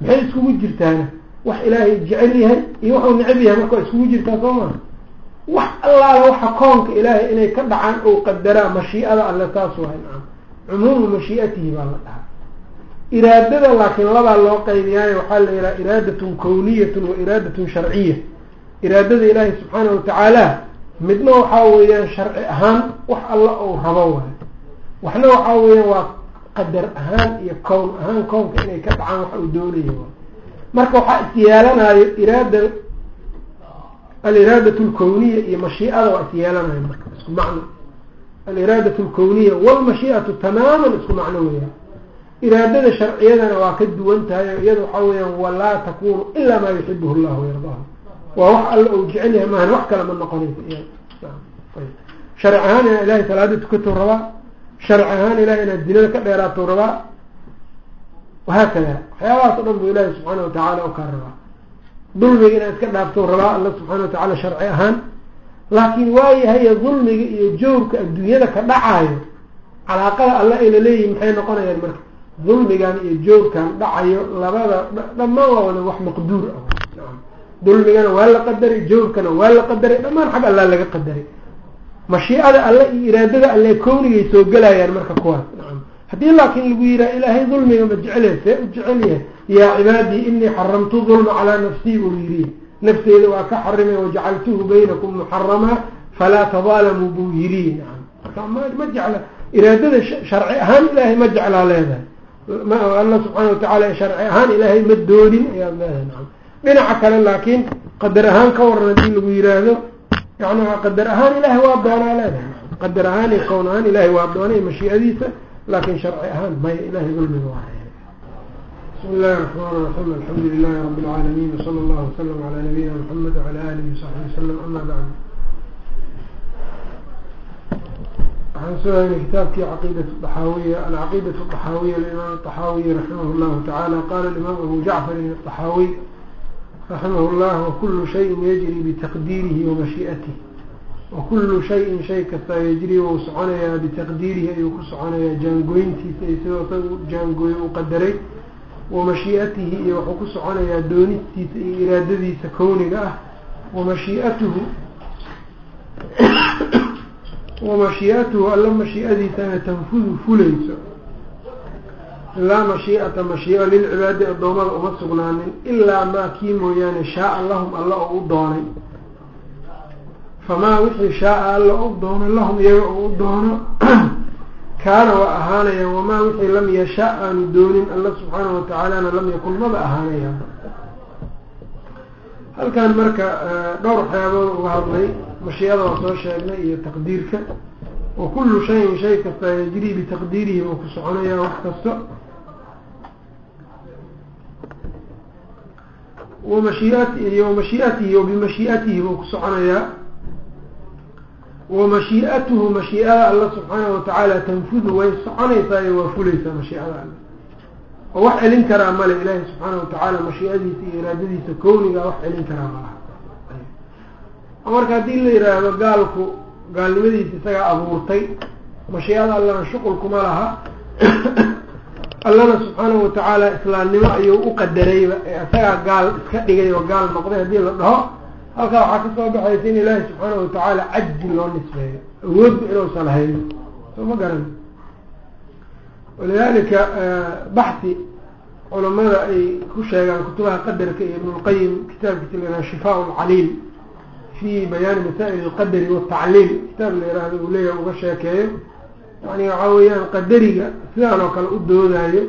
maxay iskugu jirtaana wax ilaahay jecel yahay iyo waxuu necab yahay marka waa iskugu jirtaa soo maa wax allaale waxa koonka ilaahay inay ka dhacaan ou qadaraa mashiicada alle taas waay nacam cumuumu mashiiatihi baa la dhahaa. Iraadada laakiin labaa loo qaybiyaayo waxaa la yidhaha iraadatun kawniyatun wa iraadatun sharciya. Iraadada ilaahay subxaana watacaala midna waxaa weeyaan sharci ahaan wax alla ou rabo waayo waxna waxaa weeyaan waa qadar ahaan iyo kown ahaan kownka inay ka dhacaan wax uu doonayo marka waxaa isyeelanayo iraada aliraadatu lkawniya iyo mashiicada waa isyeelanayo marka isku macno. Aliraadatu lkawniya walmashiicatu tamaaman isku macno weeyaan. Iraadada sharciyadana waa ka duwan tahay o iyada waxaa weyaan walaa takunu ilaa maa yuxibuhu llah wayardaahu waa wax alla uu jecel yahay maahan wax kale ma noqonaysa sharci ahaan inaa ilahay salaada tukatou rabaa. Sharci ahaan ilahay inaad zinada ka dheeraatou rabaa wahaakada waxyaabahaas o dhan buu ilaahi subxaana watacaala u kaa rabaa dulmiga inaad iska dhaaftou rabaa alla subxaana watacaala sharci ahaan laakiin waayahay dulmiga iyo jawrka adduunyada ka dhacaayo calaaqada alla ay laleeyihin maxay noqonayaan marka dulmigan iyo joogkan dhacayo labada dhammaan waa wada wax maqduur ah dulmigana waa la qadaray joogkana waa la qadaray dhammaan xag allaa laga qadaray mashiicada alle iyo iraadada alle kownigay soo gelayaan marka kuwaas haddii laakiin lagu yihaha ilaahay dulmiga ma jecelyahay see u jecel yahay yaa cibaadii inii xaramtu dulma calaa nafsii buu yiri nafteyda waa ka xarimay wajacaltuhu baynakum muxaramaa falaa tadaalamuu buu nacam marka ma jecla iraadada sharci ahaan ilaahay ma jeclaa leedahay. Alla subxaana watacaala sharci ahaan ilaahay ma doonin ayaad leedahay. Nacam dhinaca kale laakiin qadar ahaan ka waran haddii lagu yiraahdo yani qadar ahaan ilaahay waa doonaa leedahay. Qadar ahaan iyo kown ahaan ilaahay waa doonay mashiicadiisa laakin sharci ahaan maya ilahay dulmiga waa bismi illahi raxmaan raxiim alxamdu lilahi rabi lcaalamiin wsala allahu wasalam calaa nabiyina maxamed wacala alihi wasaxbi wasalam ama bacd waxaan soo haynay kitaabkii caqiidat axaawiya alcaqiidat axaawiya alimaam axaawiy raximah llahu tacaala qala imaam abu jacfarin axaawiy raximah llah wakulu shayin yajri bitaqdiirihi wamashii'atih wakulu shayin shay kasta yajri wuu soconayaa bitaqdiirihi ayuu ku soconayaa jaangoyntiisa iyo sidoo sa u jaangooye u qadaray wamashii'atihi iyo wuxuu ku soconayaa doonistiisa iyo iraadadiisa kowniga ah wamashii'atuhu wamashii'atuhu alla mashii'adiisana tanfudu fulayso laa mashii'ata mashii'a lilcibaadi addoommada uma sugnaanin ilaa maa kii mooyaane shaaa lahum alla oo u doonay famaa wixii shaaa alla u doono lahum iyaga oo u doono kaana waa ahaanaya wamaa wixii lam yasha aanu doonin alla subxaanahu watacaalana lam yakun maba ahaanaya. Halkan marka dhowr waxyaabood uga hadlay mashiicada waa soo sheegnay iyo taqdiirka. Wa kullu shayin shay kasta yajrii bitaqdiirihi buu ku soconayaa wax kasto wamashiiati wamashiiatihi wabimashiiatihi buu ku soconayaa wamashii'atuhu mashiicada alla subxaanahu watacaala tanfudu way soconaysaayo waa fulaysaa mashiicada alle oo wax celin karaa male ilaahi subxaana watacaala mashiicadiisa iyo iraadadiisa kowniga wax celin karaa malaha marka haddii la yidhaahdo gaalku gaalnimadiisa isagaa abuurtay mashiicada allana shuqulkuma laha. Allana subxaanahu watacaala islaamnimo ayuu u qadarayba ee isagaa gaal iska dhigay oo gaal noqday haddii la dhaho halkaa waxaa ka soo baxaysa in ilaahi subxaanahu watacaala cajzi loo nisbeeyo awoodba inuusan hayno soo ma garan. Walidalika baxi culamada ay ku sheegaan kutubaha qadarka iyo ibnulqayim kitaabkiisa la yihahdo shifaa lcaliil fi bayaani masaa'il alqadari watacliil kitaab la yihahdo uu leeyahay uga sheekeeyo. Yani waxaa weeyaan qadariga sidaan oo kale u doodayo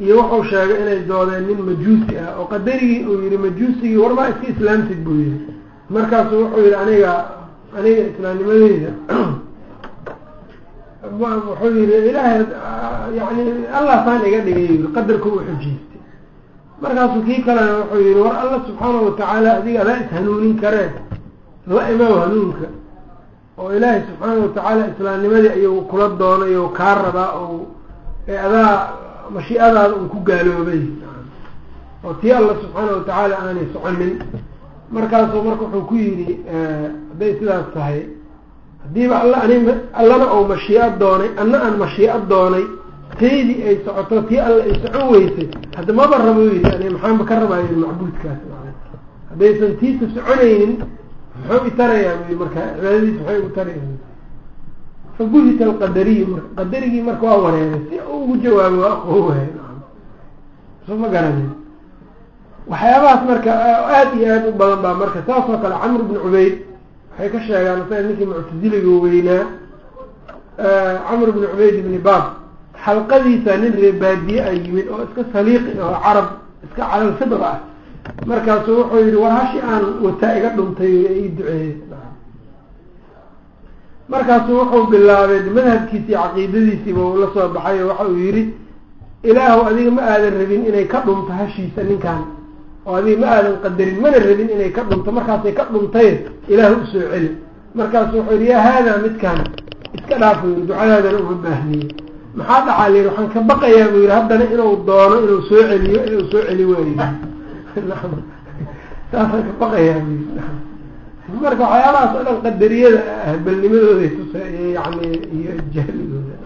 iyo wuxuu sheegay inay doodeen nin majuusi ah oo qadarigii uu yihi majuusigii warmaa iska islaamtid buu yihi markaasu wuxuu yihi aniga aniga islaamnimadeyda wuxuu yihi ilaahay yani allah saan iga dhigay yii qadarku u xujiystay markaasuu kii kalena wuxuu yihi war alla subxaanahu watacaala adiga adaa is-hanuunin karee la imaw hanuunka oo ilaahay subxaanahu watacaala islaamnimadii ayuu kula doonay oo kaa rabaa oo adaa mashiicadaada un ku gaaloobay. Oo tii alla subxaanahu watacaala aanay soconin markaasuu marka wuxuu ku yidhi hadday sidaas tahay haddiiba alla ani allana ou mashii'ad doonay anna aan mashii'ad doonay taydii ay socoto tii alla ay socon weysay hadda maba rabo yidhi ani maxaanba ka rabaayo macbuudkaas haddaysan tiisa soconaynin muxuu itarayaa bu marka cibaadadiisa maxay ugu taraya fabuhita alqadariyu marka qadarigii marka waa wareeray si ugu jawaabo waa aqoowahay soo ma garanin. Waxyaabahaas marka aada iyo aada u badan baa marka saas oo kale camr bn cubayd waxay ka sheegaan isaga ninkii muctasiliga weynaa. Camr bn cubayd ibni baab xalqadiisa nin reebaadiye a yimid oo iska saliiqi oo carab iska calal fidra ah. Markaasuu wuxuu yihi war hashi aan wataa iga dhuntay ii duceeyey markaasuu wuxuu bilaabay madhabkiisii caqiidadiisiiba uu la soo baxay oo waxa uu yihi ilaahu adiga ma aadan rabin inay ka dhunto hashiisa ninkan oo adiga ma aadan qadarin mana rabin inay ka dhunto markaasay ka dhuntay ilaahu u soo celi. Markaasu wuxuu yihi yaa haadaa midkan iska dhaafo yiri ducadaadana uma baahniye. Maxaa dhacaa la yihi waxaan ka baqayaa buu yihi haddana inuu doono inuu soo celiyo ee uu soo celi waayo. Saasaan ka baqayaa bu yii marka waxyaabahaas oo dhan qadariyada ah balnimadooday tusa yani iyo jahligooda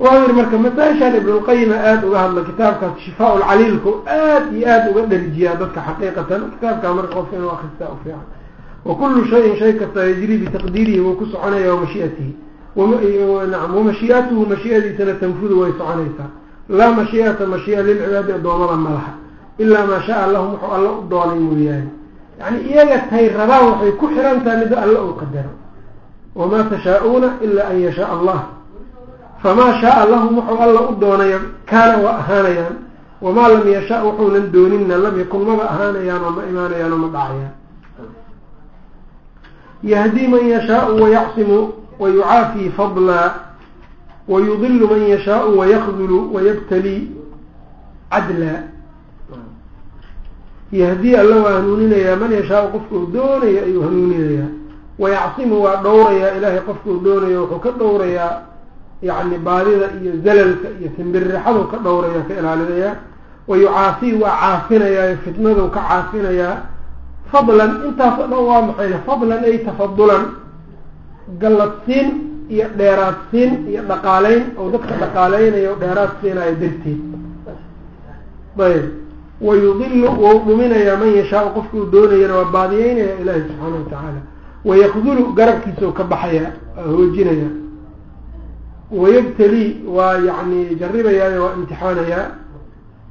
wuxuu yihi marka masaa-ishaan ibnulqayima aada uga hadla kitaabkaas shifaa lcaliilku aad iyo aada uga dharijiyaa dadka xaqiiqatan. Kitaabkaa marka qofka inuu akristaa u fiican. Wa kullu shayin shay kasta yajrii bitaqdiirihi wuu ku soconaya wamashiiatihi nam wamashiiatuhu mashiiadiisana tanfudu way soconaysaa. Laa mashiiata mashiia lilcibaadi adoomada malaha ilaa maa shaa lahum wuxuu alla u doonay mooyaane. Yani iyaga tay rabaan waxay ku xiran tahay mida alla uu qadaro. Wamaa tashaa-uuna ila an yashaa allah. Famaa shaaa lahum wuxuu alla u doonaya kaana waa ahaanayaan. Wamaa lam yasha wuxuunan doonina lam yakun maba ahaanayaan oo ma imaanayaan oo ma dhacayaan. Yahdii man yashaau wayacsimu wayucaafii fadlaa wayudilu man yashaau wayakdulu wayabtali cadlaa yahdii alla waa hanuuninayaa man yashaau qofka uu doonayo ayuu hanuuninayaa. Wayacsimu waa dhowrayaa. Ilaahay qofka uu doonayo wuxuu ka dhowrayaa. Yacni baadida iyo zalalka iyo simbirixadu ka dhowraya ka ilaalinayaa wayucaafii waa caafinayaa fitnadu ka caafinayaa. Fadlan intaas oo dhan waa maxayna fadlan ay tafadulan galladsiin iyo dheeraadsiin iyo dhaqaaleyn oo dadka dhaqaaleynayo dheeraad siinayo darteed. Ayb wayudilu wau dhuminayaa man yashaau qofka uu doonayana waa baadiyeynaya ilaahi subxaana wa tacaala wayakdulu garabkiisa u ka baxaya hoojinaya wayabtali waa yani jaribayaayo waa imtixaanayaa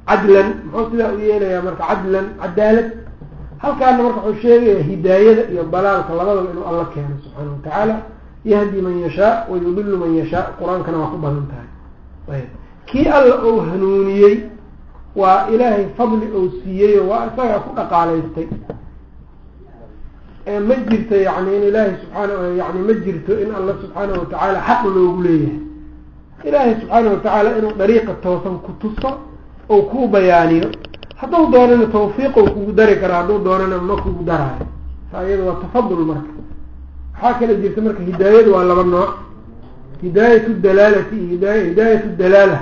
cadlan muxuu sidaa u yeelayaa marka cadlan cadaalad halkaana marka wuxuu sheegaya hidaayada iyo dalaalka labadaba inuu alla keeno subxaana wa tacaala yahdi man yashaa wayudilu man yashaa qur'aankana waa ku badan tahay ayb kii alla ou hanuuniyey waa ilaahay fadli ou siiyeyo waa isagaa ku dhaqaalaystay. Ma jirto yani in ilaahay subxaana yani ma jirto in alla subxaana watacaala xaq loogu leeyahay. Ilaahay subxaana watacaala inuu dariiqa toosan ku tuso ou kuu bayaaniyo. Hadduu doonana tawfiiqou kugu dari kara hadduu doonana ma kugu daraayo taa iyada waa tafadul marka. Waxaa kala jirta marka hidaayadu waa laba nooc. Hidaayat dalaalati iyo hidaay hidaayat dalaala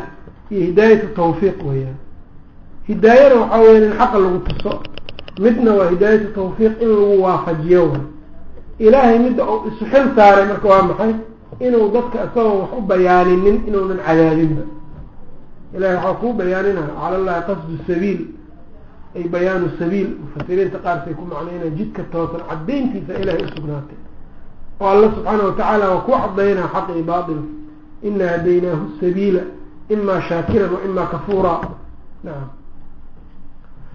iyo hidaayat tawfiiq weyaan hidaayada waxaa weya in xaqa lagu tuso midna waa hidaayatu tawfiiq in lagu waafajiyo way ilaahay midda uu isu xil saaray marka waa maxay? Inuu dadka isagoon wax u bayaaninin inuunan cadaabinba ilahay waxaa kuu bayaaninaya cala llahi qasdu sabiil ay bayaanu sabiil mufasiriinta qaarkay ku macnaynaa jidka toosan cadayntiisa ilahay usugnaatay oo alla subxaana watacaala waa ku cadaynaa xaq iyo baatil ina hadaynaahu sabiila imaa shaakiran wa imaa kafuura nacam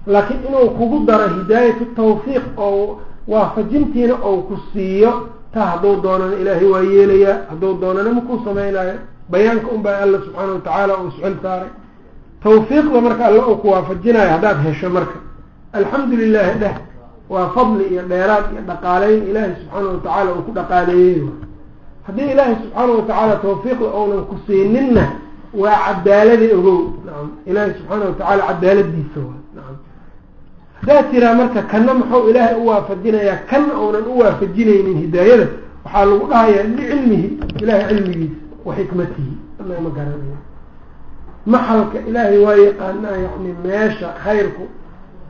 laakiin inuu kugu daro hidaayatu tawfiiq oo waafajintiina ou ku siiyo taa hadduu doonana ilaahay waa yeelayaa hadduu doonana makuu samaynayo bayaanka un baa alla subxaana watacaala uu isxil saaray. Tawfiiqda marka alla uu ku waafajinayo haddaad hesho marka. Alxamdu lilahi dheh waa fadli iyo dheeraad iyo dhaqaaleyn ilaahay subxaana watacaala uu ku dhaqaaleeyey. Haddii ilaahay subxaana watacaala tawfiiqda ounan ku siininna waa cadaalada ogow. Nacam ilaahay subxaana watacaala cadaaladiisa waa nacam haddaa tiraa marka kana muxuu ilaahay u waafajinayaa kana uunan u waafajinaynin hidaayada waxaa lagu dhahayaa licilmihi ilahay cilmigiisa wa xikmatihi. Ana ma garanaya. Maxalka ilaahay waa yaqaanaa yani meesha khayrku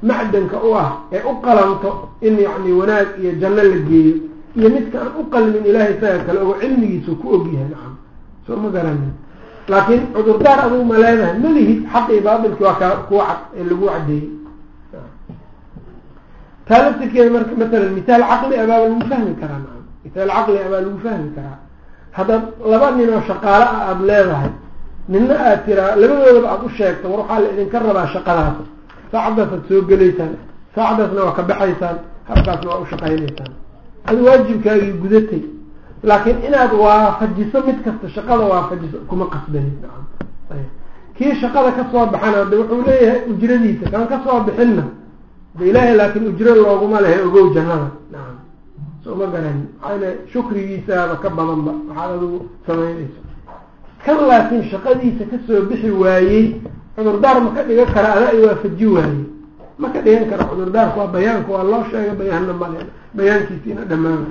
macdanka u ah ee u qalanto in yani wanaag iyo janno la geeyo iyo midka aan u qalmin ilahay isaga kale ogo cilmigiisa ku ogyahay nacam soo ma garanin laakiin cudurdaar adugu ma leedahay. Malihid xaq iyo baatilki waa ka kuwa ee lagu caddeeyey taa laftirkeeda marka masalan mithaal caqli a baa lagu fahmi karaa nacam mithaal caqli a baa lagu fahmi karaa. Haddaad laba nin oo shaqaale ah aada leedahay ninna aad tiraa labadoodaba aada u sheegto war waxaa la idinka rabaa shaqadaas. Saacaddaas aad soo gelaysaan saacaddaasna waa ka baxaysaan halkaasna waa u shaqaynaysaan. Adi waajibkaagii gudatay. Laakiin inaad waafajiso mid kasta shaqada waafajiso kuma qasbanin kii shaqada ka soo baxana de wuxuu leeyahay ujradiisa kaan ka soo bixinna de ilaahay laakiin ujro looguma lehe ogow jannada. Nacam soo ma garani maxaayl shukrigiisaaba ka badanba. Waxaad adigu samaynayso kan laakiin shaqadiisa ka soo bixi waayey cudurdaar ma ka dhigan kara ada ay waafaji waayey. Ma ka dhigan kara cudurdaarku waa bayaanka waa loo sheega bayaanna male bayaankiisiina dhamaana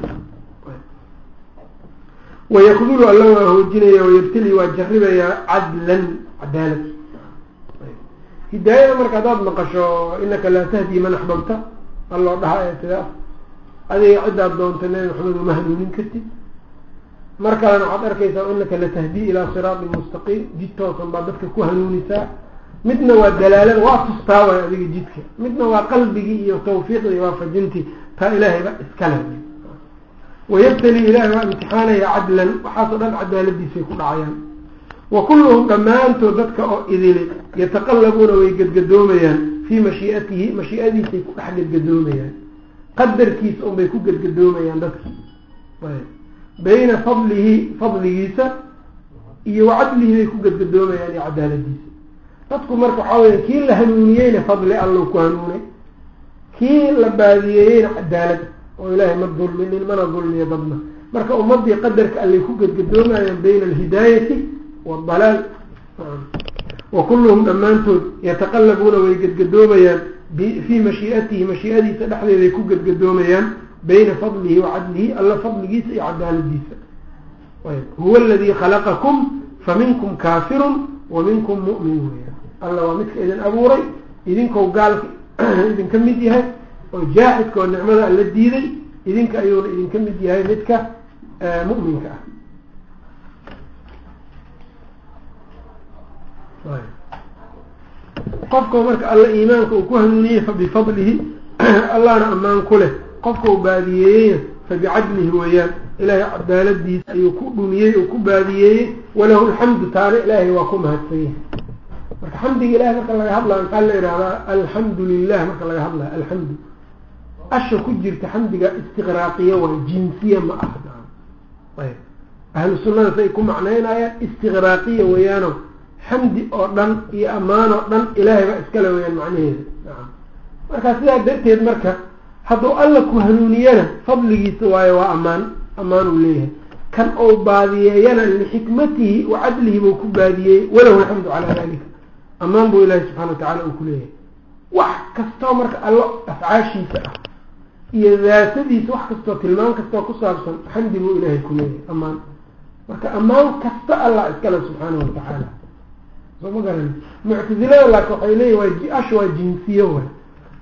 wayakdulu alla waa hoojinaya wayabtali waa jaribayaa cadlan cadaalad hidaayada marka haddaad maqasho inaka laa tahdi man axbabta alloo dhaha ee sidaas adiga ciddaad doonta nabi maxamed uma hanuunin kartid. Mar kalena waxaad arkaysaa inaka latahdii ilaa siraatin mustaqiim jid toosan baa dadka ku hanuunisaa. Midna waa dalaalada waa tustaa waay adiga jidka. Midna waa qalbigii iyo tawfiiqdii waafajintii taa ilaahay ba iskale wayabtali ilahay waa imtixaanaya cadlan waxaasoo dhan cadaaladiisay ku dhacayaan wa kulluhum dhammaantood dadka oo idili yataqallabuuna way gedgadoomayaan fii mashiiatihi mashiiadiisay ku dhex gedgadoomayaan qadarkiisa unbay ku gedgadoomayaan dadkii bayna fadlihi fadligiisa iyo wacadlihi bay ku gedgadoomayaan iyo cadaaladiisa. Dadku marka waxaa weya kii la hanuuniyeyna fadli allow ku hanuunay. Kii la baadiyeeyeyna cadaalad. Oo ilaahay ma dulminin mana dulmiyo dadna. Marka ummadii qadarka allay ku gedgadoomayaan bayna alhidaayati waaldalaal wa kulluhum dhammaantood yataqallabuuna way gedgadoomayaan fii mashiiatihi mashiiadiisa dhexdeeday ku gedgadoomayaan bayna fadlihi wa cadlihi alla fadligiisa iyo cadaaladiisa. Huwa aladii khalaqakum faminkum kaafirun wa minkum mu'min weeyaan alla waa midka idin abuuray idinkou gaalka idinka mid yahay oo jaaxidka oo nicmada alla diiday idinka ayuuna idinka mid yahay midka mu'minka ah qofka marka alla iimaanka uu ku hanuuniyey fabifadlihi allahna ammaan ku leh. Qofka uu baadiyeeyeyna fabicadlihi weeyaan. Ilaahay cadaaladiisa ayuu ku dhumiyey uu ku baadiyeeyey walahu alxamdu taana ilaahay waa ku mahadsan yahay marka xamdiga ilahay marka laga hadlayo maxaa la ihahdaa alxamdu lilah marka laga hadlayo alxamdu asha ku jirta xamdiga istiqraaqiya waay jinsiya ma aha. Ahlu sunnada say ku macnaynayaan istiqraaqiya weeyaano xamdi oo dhan iyo ammaan oo dhan ilaahay baa iskale macnaheeda. Nacam marka sidaa darteed marka hadduu alla ku hanuuniyana fadligiisa waayo waa ammaan ammaan uu leeyahay. Kan ou baadiyeeyana lixikmatihi wa cadlihi buu ku baadiyeeyey walahu alxamdu calaa dalika ammaan buu ilaahi subxana wa tacala uu ku leeyahay. Wax kastoo marka allo afcaashiisa ah iyo daatadiisa wax kastoo tilmaan kastoo ku saabsan xamdi buu ilaahay ku leeyahay ammaan marka ammaan kasta allah iskale subxaanahu watacaala soo ma garan. Muctazilada laakin waxay leeyihiin ash waa jinsiyo way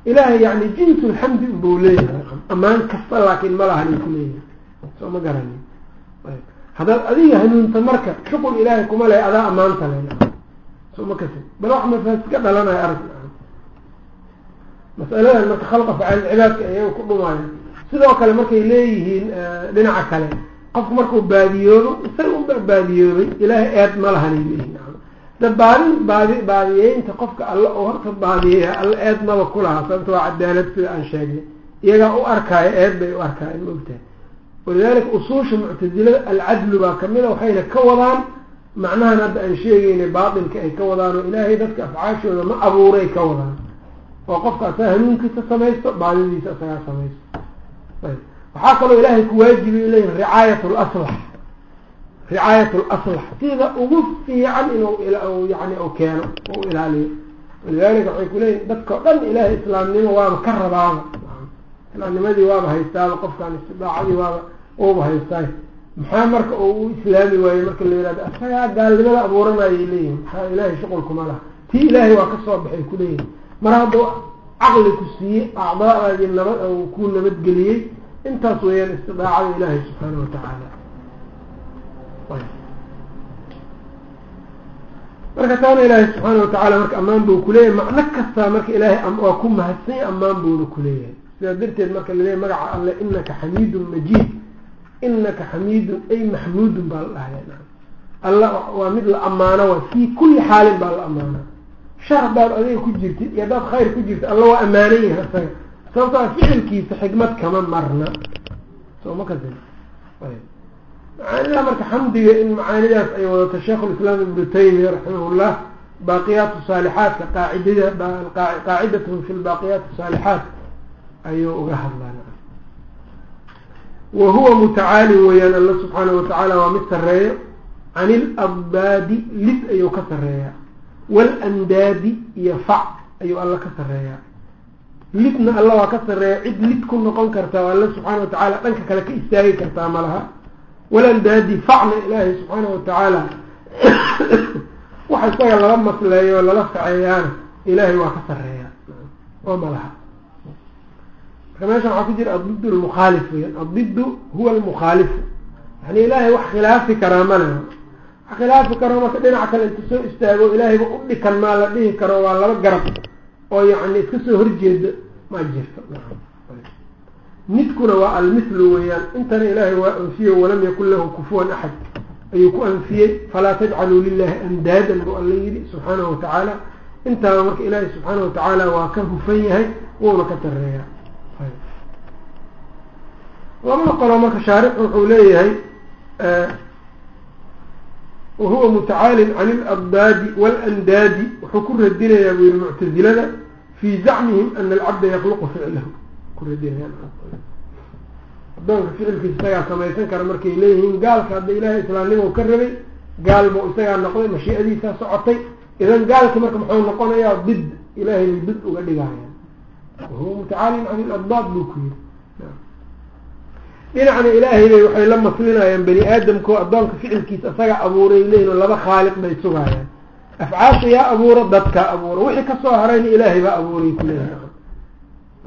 ilaahay yani jinsu lxamdi unbuu leeyahay. Ammaan kasta laakiin ma lahan ku leeyahay. Soo ma garani haddaad adiga hanuunta marka shuqul ilaahay kuma leh adaa ammaanta le soo ma kasi bal wax mafaas ka dhalanayo arag masaladan marka khalqa facaal cibaadka ayaga ku dhumaayo sidoo kale markay leeyihiin dhinaca kale qofku markuu baadiyoobo isaga unba baadiyoobay ilaahay eed ma lahanay leeyihiin da baadin baadi baadiyeynta qofka alla oo horta baadiyeeya alla eed maba ku lahaa sababta waa cadaalad sida aan sheegnay. Iyagaa u arkaayo eed bay u arkaayen maogtahay walidalika usuusha muctazilada alcadlu baa ka mid a waxayna ka wadaan macnahan hadda aan sheegeynay baatilka ay ka wadaan oo ilaahay dadka afcaashooda ma abuuray ka wadaan. Oo qofka asaga hanuunkiisa samaysto baadidiisa asagaa samaysto. Ayb. Waxaa kaloo ilaahay ku waajibay leeyihiin ricaayat laslax ricaayat laslax sida ugu fiican inuu yani u keeno u ilaaliyo. Walidalika waxay kuleeyihin dadka o dhan ilaahay islaamnimo waaba ka rabaaba. Islaamnimadii waaba haystaaba qofkaan istidaacadii waaba uba haystaay. Maxaa marka uu u islaami waaye marka la yihahdo asagaa gaalnimada abuuranayay leeyihiin taa ilaahay shuqulkuma laha. Tii ilaahay waa ka soo baxay kuleeyihin mar hadduu caqli ku siiyey acdaadaadii nabad kuu nabadgeliyey intaas weeyaan istidaacada ilaahay subxaana watacaala marka taana ilaahay subxaana watacaala marka ammaan buu kuleeyahay macno kastaa marka ilaahay waa ku mahadsanya ammaan buuna kuleeyahay sidaa darteed marka laleeyahy magaca alle inaka xamiidun majiid. Inaka xamiidun ay maxmuudun baa la dhahaya alla waa mid la ammaano wa fii kulli xaalin baa la ammaanaa shar hadaad adiga ku jirtid iyo haddaad khayr ku jirtid alla waa ammaanan yahay isaga sababtaa ficilkiisa xikmad kama marna. Soo ma kasi macaanida marka xamdiga in macaanidaas ay wadato sheikhulislaam ibnu taymiya raximahullah baaqiyaatu saalixaatka qaacidada qaacidatun fi lbaaqiyaati saalixaat ayuu uga hadlaa. Wa huwa mutacaalin weeyaan alla subxaanahu watacaala waa mid sareeyo can ilabdaadi lid ayuu ka sareeyaa walandaadi iyo fac ayuu alla ka sareeyaa lidna alla waa ka sareeya cid lid ku noqon kartaa oo alla subxaana watacaala dhanka kale ka istaagi kartaa ma laha walandaadi facna ilaahay subxaana watacaala waxa isaga lala masleeyo oo lala faceeyaana ilaahay waa ka sareeya oo ma laha. Marka meesha waxaa ku jira adid lmukhaalif weyan adiddu huwa almukhaalifu. Yani ilaahay wax khilaafi karaa ma leha wax khilaafi karo marka dhinac kale inta soo istaago ilaahayba u dhikan maa la dhihi karo waa laba garab oo yani iska soo horjeeda ma jirto midkuna waa almithlu weeyaan intana ilaahay waa anfiye walam yakun lahu kufuwan axad. Ayuu ku anfiyey falaa tajcaluu lilahi andaadan buu alla yidhi subxaanahu watacaala intaaba marka ilaahay subxaana watacaala waa ka hufan yahay wuuna ka tareeyaa. Labada qolo marka shaarix wuxuu leeyahay wahuwa mutacaalin can ilabdaadi walandaadi wuxuu ku radinayaa buu yihi muctazilada fii zacmihim ana alcabda yakluqu ficlahu ku radinaya adoonka ficilkiisa isagaa samaysan kara markay leeyihiin gaalka hadda ilaahay islaamnimo ka rabay gaal buu isagaa noqday mashiicadiisaa socotay. Idan gaalki marka muxuu noqonayaa did ilahay bay did uga dhigayaan. Wahuwa mutacaalin can ilabdaad buu ku yiri dhinacna ilaahay bay waxay la maslinayaan bani aadamko addoonka ficilkiisa isaga abuuray leyihin oo laba khaaliq bay sugayaan. Afcaasha yaa abuura dadkaa abuura. Wixii ka soo harayna ilaahay baa abuuray kuleeyahay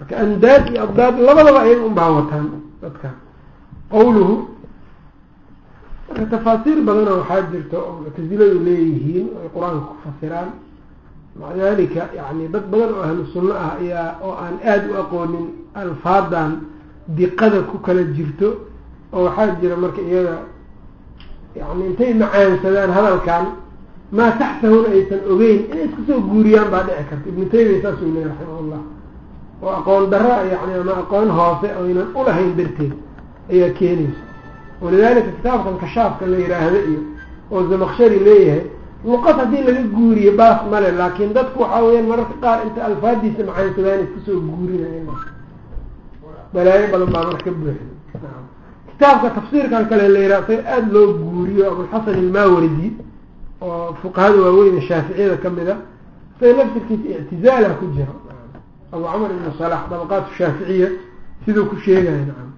marka andaad iyo abdaad labadaba ayaga un baa wataan dadka. Qawluhu marka tafaasiir badanoo waxaa jirta oo muctasiladu leeyihiin ay qur'aanka ku fasiraan. Maca dalika yani dad badan oo ahlu sunno ah ayaa oo aan aada u aqoonin alfaadan diqada ku kala jirto oo waxaa jira marka iyaga yani intay macaansadaan hadalkan maa taxtahuna aysan ogeyn inay iska soo guuriyaan baa dhici karta. Ibnu taymiya saasuu leey raximahullah oo aqoon darra yani ama aqoon hoose aynan ulahayn darteed ayaa keenaysa. Walidaalika kitaabkan kashaafka la yiraahdo iyo oo zamakshari leeyahay luqad haddii laga guuriyo baas male laakiin dadku waxaa weyaan mararka qaar inta alfaadiisa macaansadaan iska soo balaayo badan baa marka ka buuxda. Kitaabka tafsiirkan kale la yiraha isaga aada loo guuriyo abulxasan ilmawardi oo fuqahada waaweyn shaaficiyada ka mid a isaga laftirkiisa ictizaala ku jira abu camr ibn salax dabaqaat shaaficiya siduu ku sheegaya nacam.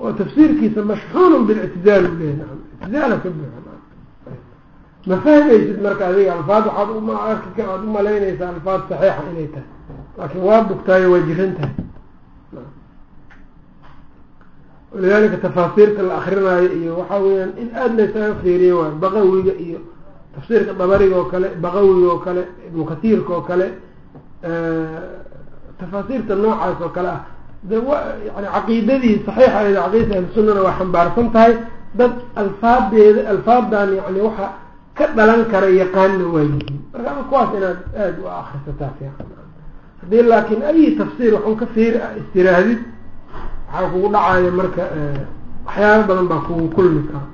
Oo tafsiirkiisa mashxuun bilictizaal u leeya nacam. Ictizaala ka buuxa ma fahmaysid marka adiga alfaad arki aad umalaynaysaa alfaad saxiixa inay tahay. Laakiin waa bugtaayo waa jiran tahay walidalika tafaasiirta la akrinaayo iyo waxaa weyaan in aada laysaga fiiriyo waay baqawiga iyo tafsiirka dabariga oo kale baqawiga oo kale ibnu katiirka oo kale tafaasiirta noocaas oo kale ah. De yani caqiidadii saxiixa eed caqiidata ahlusunnana waa xambaarsan tahay. Dad alfaadeeda alfaadan yani waxa ka dhalan kara yaqaanna waa yihiin marka kuwaas inaad aada u akrisataa fiican. Haddii laakiin ayi tafsiir waxun ka fiir istiraadid waxaa kugu dhacaya marka waxyaaba badan baa kugu kulmi kara.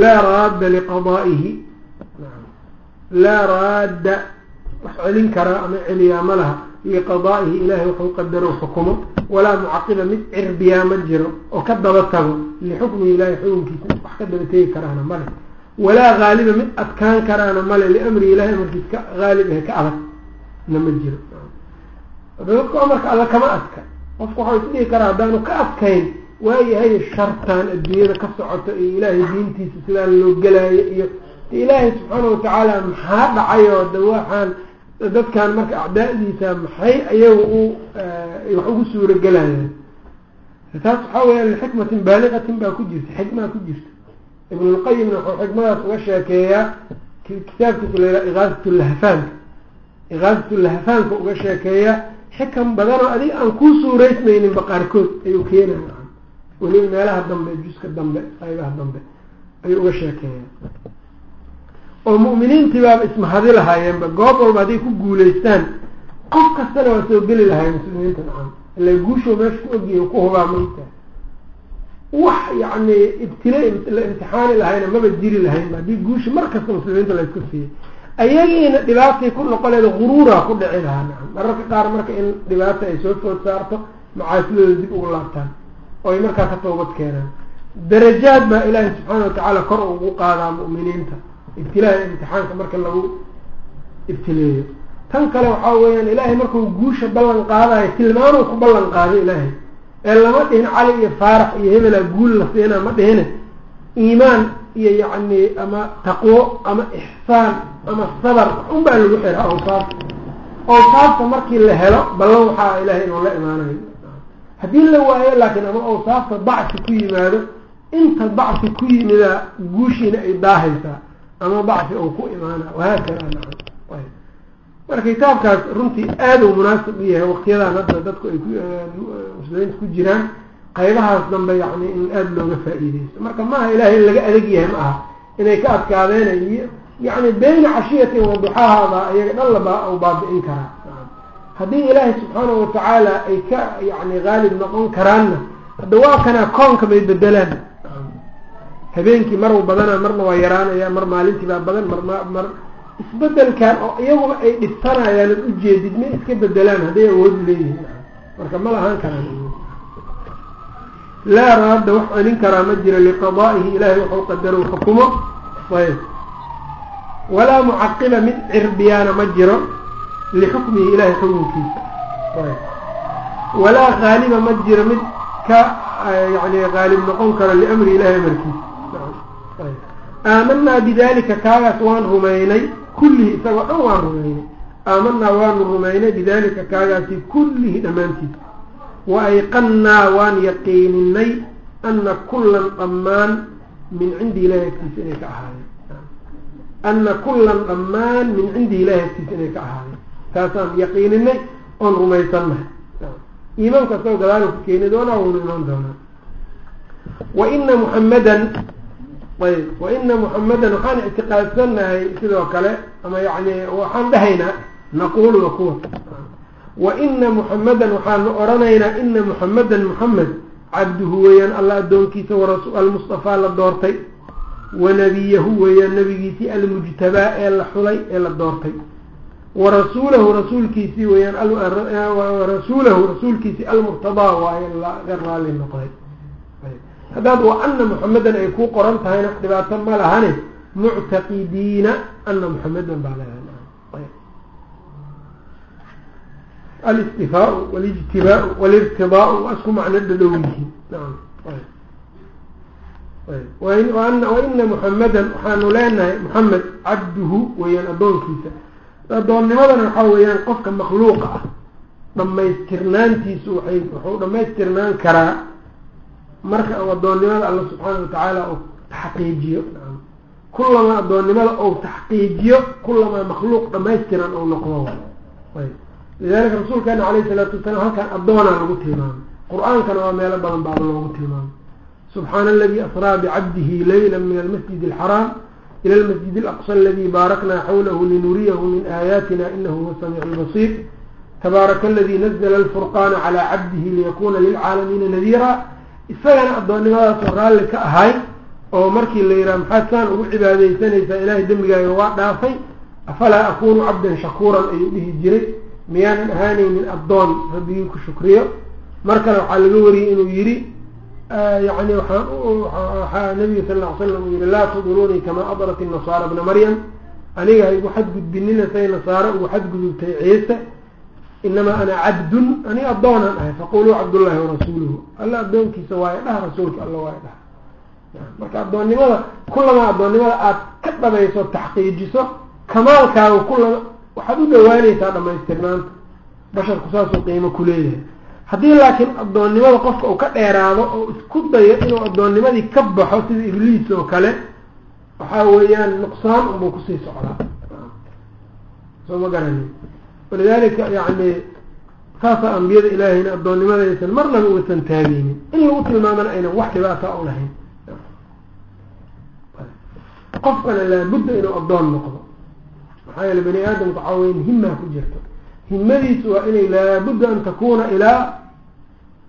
Laa raadda liqadaa'ihi. Laa raadda wax celin karaa ama celiyaa ma laha liqadaa'ihi ilahay wuxuu qadaro xukumo. Walaa mucaqiba mid cirbiyaa ma jiro oo ka daba tago lixukmi ilaahi xukunkiisa wax ka daba tegi karaana male walaa haaliba mid adkaan karaana male liamri ilahi amarkiis ka haalib ahe ka adag na ma jiro. Dadka amarka alla kama adka. Qofku waxau isdhihi karaa haddaanu ka adkayn waayahay shartan adduunyada ka socoto iyo ilaahay diintiisa sidaan loo gelaayo iyo ilaahay subxaana watacaala maxaa dhacayoo? De waxaan dadkan marka acdaadiisa maxay ayaga u wax ugu suuro gelayaan taas waxaa weyaan lixikmatin baaliqatin baa ku jirta xikmaa ku jirta. Ibnulqayimna wuxuu xikmadaas uga sheekeeyaa kitaabkiisa layihaha iqaasatulahafaanka iqaasatulahafaanka uga sheekeeyaa xikam badanoo adiga aan kuu suuraysmayninba qaarkood ayuu keenaya weliba meelaha dambe juska dambe qaybaha dambe ayuu uga sheekeeyaa oo mu'miniintii baaba ismahadi lahaayeenba goob walba hadday ku guulaystaan qof kastana waa soo geli lahayen muslimiinta nacam ila guusho meesha ku ogyahay ku hubaa maita wax yacni ibtile la imtixaani lahayna maba jiri lahaynba haddii guusha mar kasta muslimiinta la iska siiyey ayagiina dhibaatay ku noqoneeda guruuraa ku dhici lahaa nacam mararka qaar marka in dhibaata ay soo food saarto macaasidooda dib ugu laabtaan oo ay markaa ka toobad keenaan. Darajaad baa ilaahay subxaana watacaala kor ugu qaadaa mu'miniinta ibtilaaha imtixaanka marka lagu ibtileeyo. Tan kale waxaa weeyaan ilaahay markuu guusha ballan qaadayo tilmaamuu ku ballan qaaday ilaahay. Ee lama dhihin cali iyo faarax iyo hebelaa guul la siinaa ma dhihine. Iimaan iyo yacni ama taqwo ama ixsaan ama sabar un baa lagu xiraa awsaafta awsaafta markii la helo ballan waxaa ilahay inuu la imaanayo. Haddii la waayo laakiin ama awsaafta dacfi ku yimaado inta dacfi ku yimidaa guushiina ay daahaysaa ama dacfi ou ku imaana wahaakada marka kitaabkaas runtii aada u munaasib u yahay waqtiyadan hadda dadku ay muslimiinta ku jiraan. Qaybahaas dambe yani in aada looga faa-iideysto. Marka maaha ilahay in laga adag yahay ma aha inay ka adkaadeen iyo yani bayna cashiyatin waduxahaada iyaga dhan laba u baabi'in karaa. Haddii ilaahay subxaanahu watacaala ay ka yani haalib noqon karaanna hadda waa kana koonka bay bedelaan habeenkii marw badana marna waa yaraanaya mar maalintii baa badan mar mar isbedelkan oo iyaguba ay dhibsanayaan ad ujeedid ma iska bedelaan hadday awood leeyihiin. Marka ma lahaan karaan. Laa raadda wax celin karaa ma jiro liqadaa'ihi ilaahay waxuu qadaro xukumo. Ayb. Walaa mucaqiba mid cirbiyaana ma jiro lixukmihi ilahay xukunkiisa. Walaa haaliba ma jiro mid ka yani haalib noqon karo liamri ilahi amarkiisa aamanaa bidalika kaagaas waan rumaynay kullihi isagoo dhan waan rumaynay. Aamanaa waanu rumaynay bidalika kaagaasi kullihi dhammaantiisa wa ayqannaa waan yaqiininay ana kullan dhammaan min cindi ilahi agtiisa inay ka ahaadeen ana kullan dhammaan min cindi ilahi agtiisa inay ka ahaadeen taasaan yaqiininay oon rumaysannahay iimaanku asagoo gadaal ku keeni doonaa wunu imaan doonaa. Wa ina muxammadan ayb wa ina muxammadan waxaan ictiqaadsanahay sidoo kale ama yani waxaan dhahaynaa naqulu wa kuwa wa ina muxammadan waxaanu odhanaynaa ina muxammadan muxamed cabduhu weeyaan alla addoonkiisa almustafaa la doortay. Wa nabiyahu weeyaan nabigiisii almujtabaa ee la xulay ee la doortay. Wa rasuulahu rasuulkiisii weeyaan rasuulahu rasuulkiisii almurtadaa waaye laga raali noqday haddaad wa ana muxamedan ay ku qoran tahayna dhibaato ma lahane muctaqidiina ana muxamedan baa alistifaau walijtibaau walirtidaau waa isku macno dhadhow yihiin. Naam. Wa ina muxamedan waxaanu leenahay muxamed cabduhu weeyaan addoonkiisa. Addoonnimadana waxaa weeyaan qofka makhluuqa ah. Dhamaystirnaantiisu waay wuxuu dhamaystirnaan karaa marka u addoonnimada alla subxaana watacaala uu taxqiijiyo. Kulamaa addoonnimada ou taxqiijiyo kulamaa makhluuq dhamaystiran ou noqdo. Lidalika rasuulkeena calayhi salaatu wasalaam halkan addoonaa lagu tilmaamay. Qur'aankana waa meelo badan baaba loogu tilmaamay. Subxaana aladii asraa bicabdihi layla min almasjid alxaraam ila almasjid alaqsa aladii baaraknaa xawlahu linuriyahu min aayaatina inahu huwa samiicu lbasiir tabaaraka aladii nazla alfurqaana calaa cabdihi liyakuna lilcaalamiina nadiira isagana addoonnimadaasoo raalli ka ahay oo markii la yidhaha maxaad saan ugu cibaadeysanaysaa ilaahay dembigaaga waa dhaafay? Afalaa akunu cabdan shakuuran ayuu dhihi jiray. Miyaanan ahaanaynin addoon rabbigii ku shukriyo. Mar kale waxaa laga wariyey inuu yihi yani waaa waxaa nabiga sal ll ly slam uu yihi laa tudruunii kamaa adrat inasaara bna maryam. Aniga ha igu xadgudbinina say nasaare ugu xadgudubtay ciise inamaa ana cabdun ani addoonaan ahay faquluu cabdullahi warasuuluhu alla addoonkiisa waayo dhaha rasuulka alla waayo dhaha marka addoonnimada kullamaa addoonnimada aad ka dhabayso taxqiijiso kamaalkaaga kullama waxaad u dhawaanaysaa dhamaystirnaanta basharku saasuu qiimo kuleeyahay haddii laakiin addoonnimada qofka uu ka dheeraado oo isku dayo inuu addoonnimadii ka baxo sida ibliis oo kale waxaa weeyaan nuqsaan unbuu ku sii socdaa soo ma garani walidalika yani saasaa ambiyada ilaahayna addoonnimadaysan marnaba uusan taageynin in lagu tilmaamana aynan wax dhibaataa u lahayn qofkana laabudda inuu addoon noqdo maxaa yeele bani aadamku waxaa weya himaa ku jirto himadiisu waa inay laabudda an takuna ilaa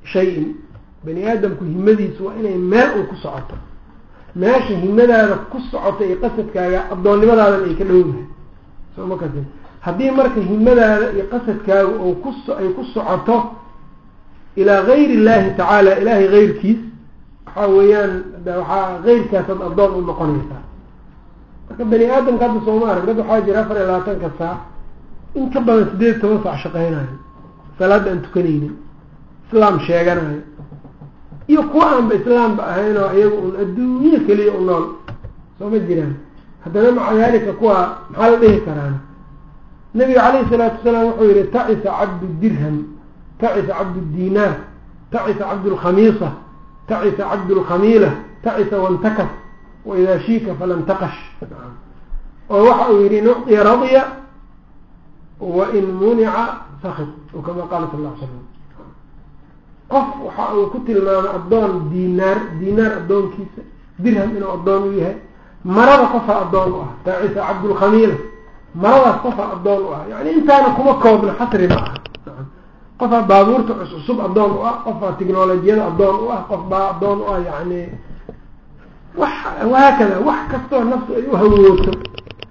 shayin bani aadamku himadiisu waa inay meel un ku socoto meesha himadaada ku socota iyo qasadkaaga addoonnimadaadana ay ka dhowdahay soo ma haddii marka himadaada iyo qasadkaaga oo kus ay ku socoto ilaa gayri illahi tacaala ilaahay geyrkiis waxaa weeyaan waxaa geyrkaasaad addoon u noqonaysaa. Marka bani aadamka hadda sooma arag dad waxaa jira afar iyo labaatanka saac in ka badan sideed toban saac shaqeynayo salaada aan tukanaynin islaam sheeganayo iyo kuwa aanba islaamba ahayn oo iyaga un adduunya keliya u nool soo ma jiraan. Haddana maca daalika kuwa maxaa la dhihi karaan nabiga calayhi salaatu wasalaam wuxuu yihi tacisa cabdu dirham tacisa cabdu dinaar tacisa cabdu lkhamiisa tacisa cabdu lkhamiila tacisa wantakas waidaa shiika falam taqash. Oo waxa uu yihi in ucطiya radya wain munica sakid oo kama qaala sal l slam qof waxa uu ku tilmaamay addoon dinaar dinaar addoonkiisa dirham inuu addoon u yahay marada qofaa addoon u ah tacisa cabdulkhamiila maradaas qofaa addoon u ah. Yani intaana kuma koobna xasri ma aha. Qofaa baabuurta cuscusub addoon u ah qofaa technolojiyada addoon u ah qof baa addoon u ah yani wax wahaakada wax kastoo naftu ay u hawooto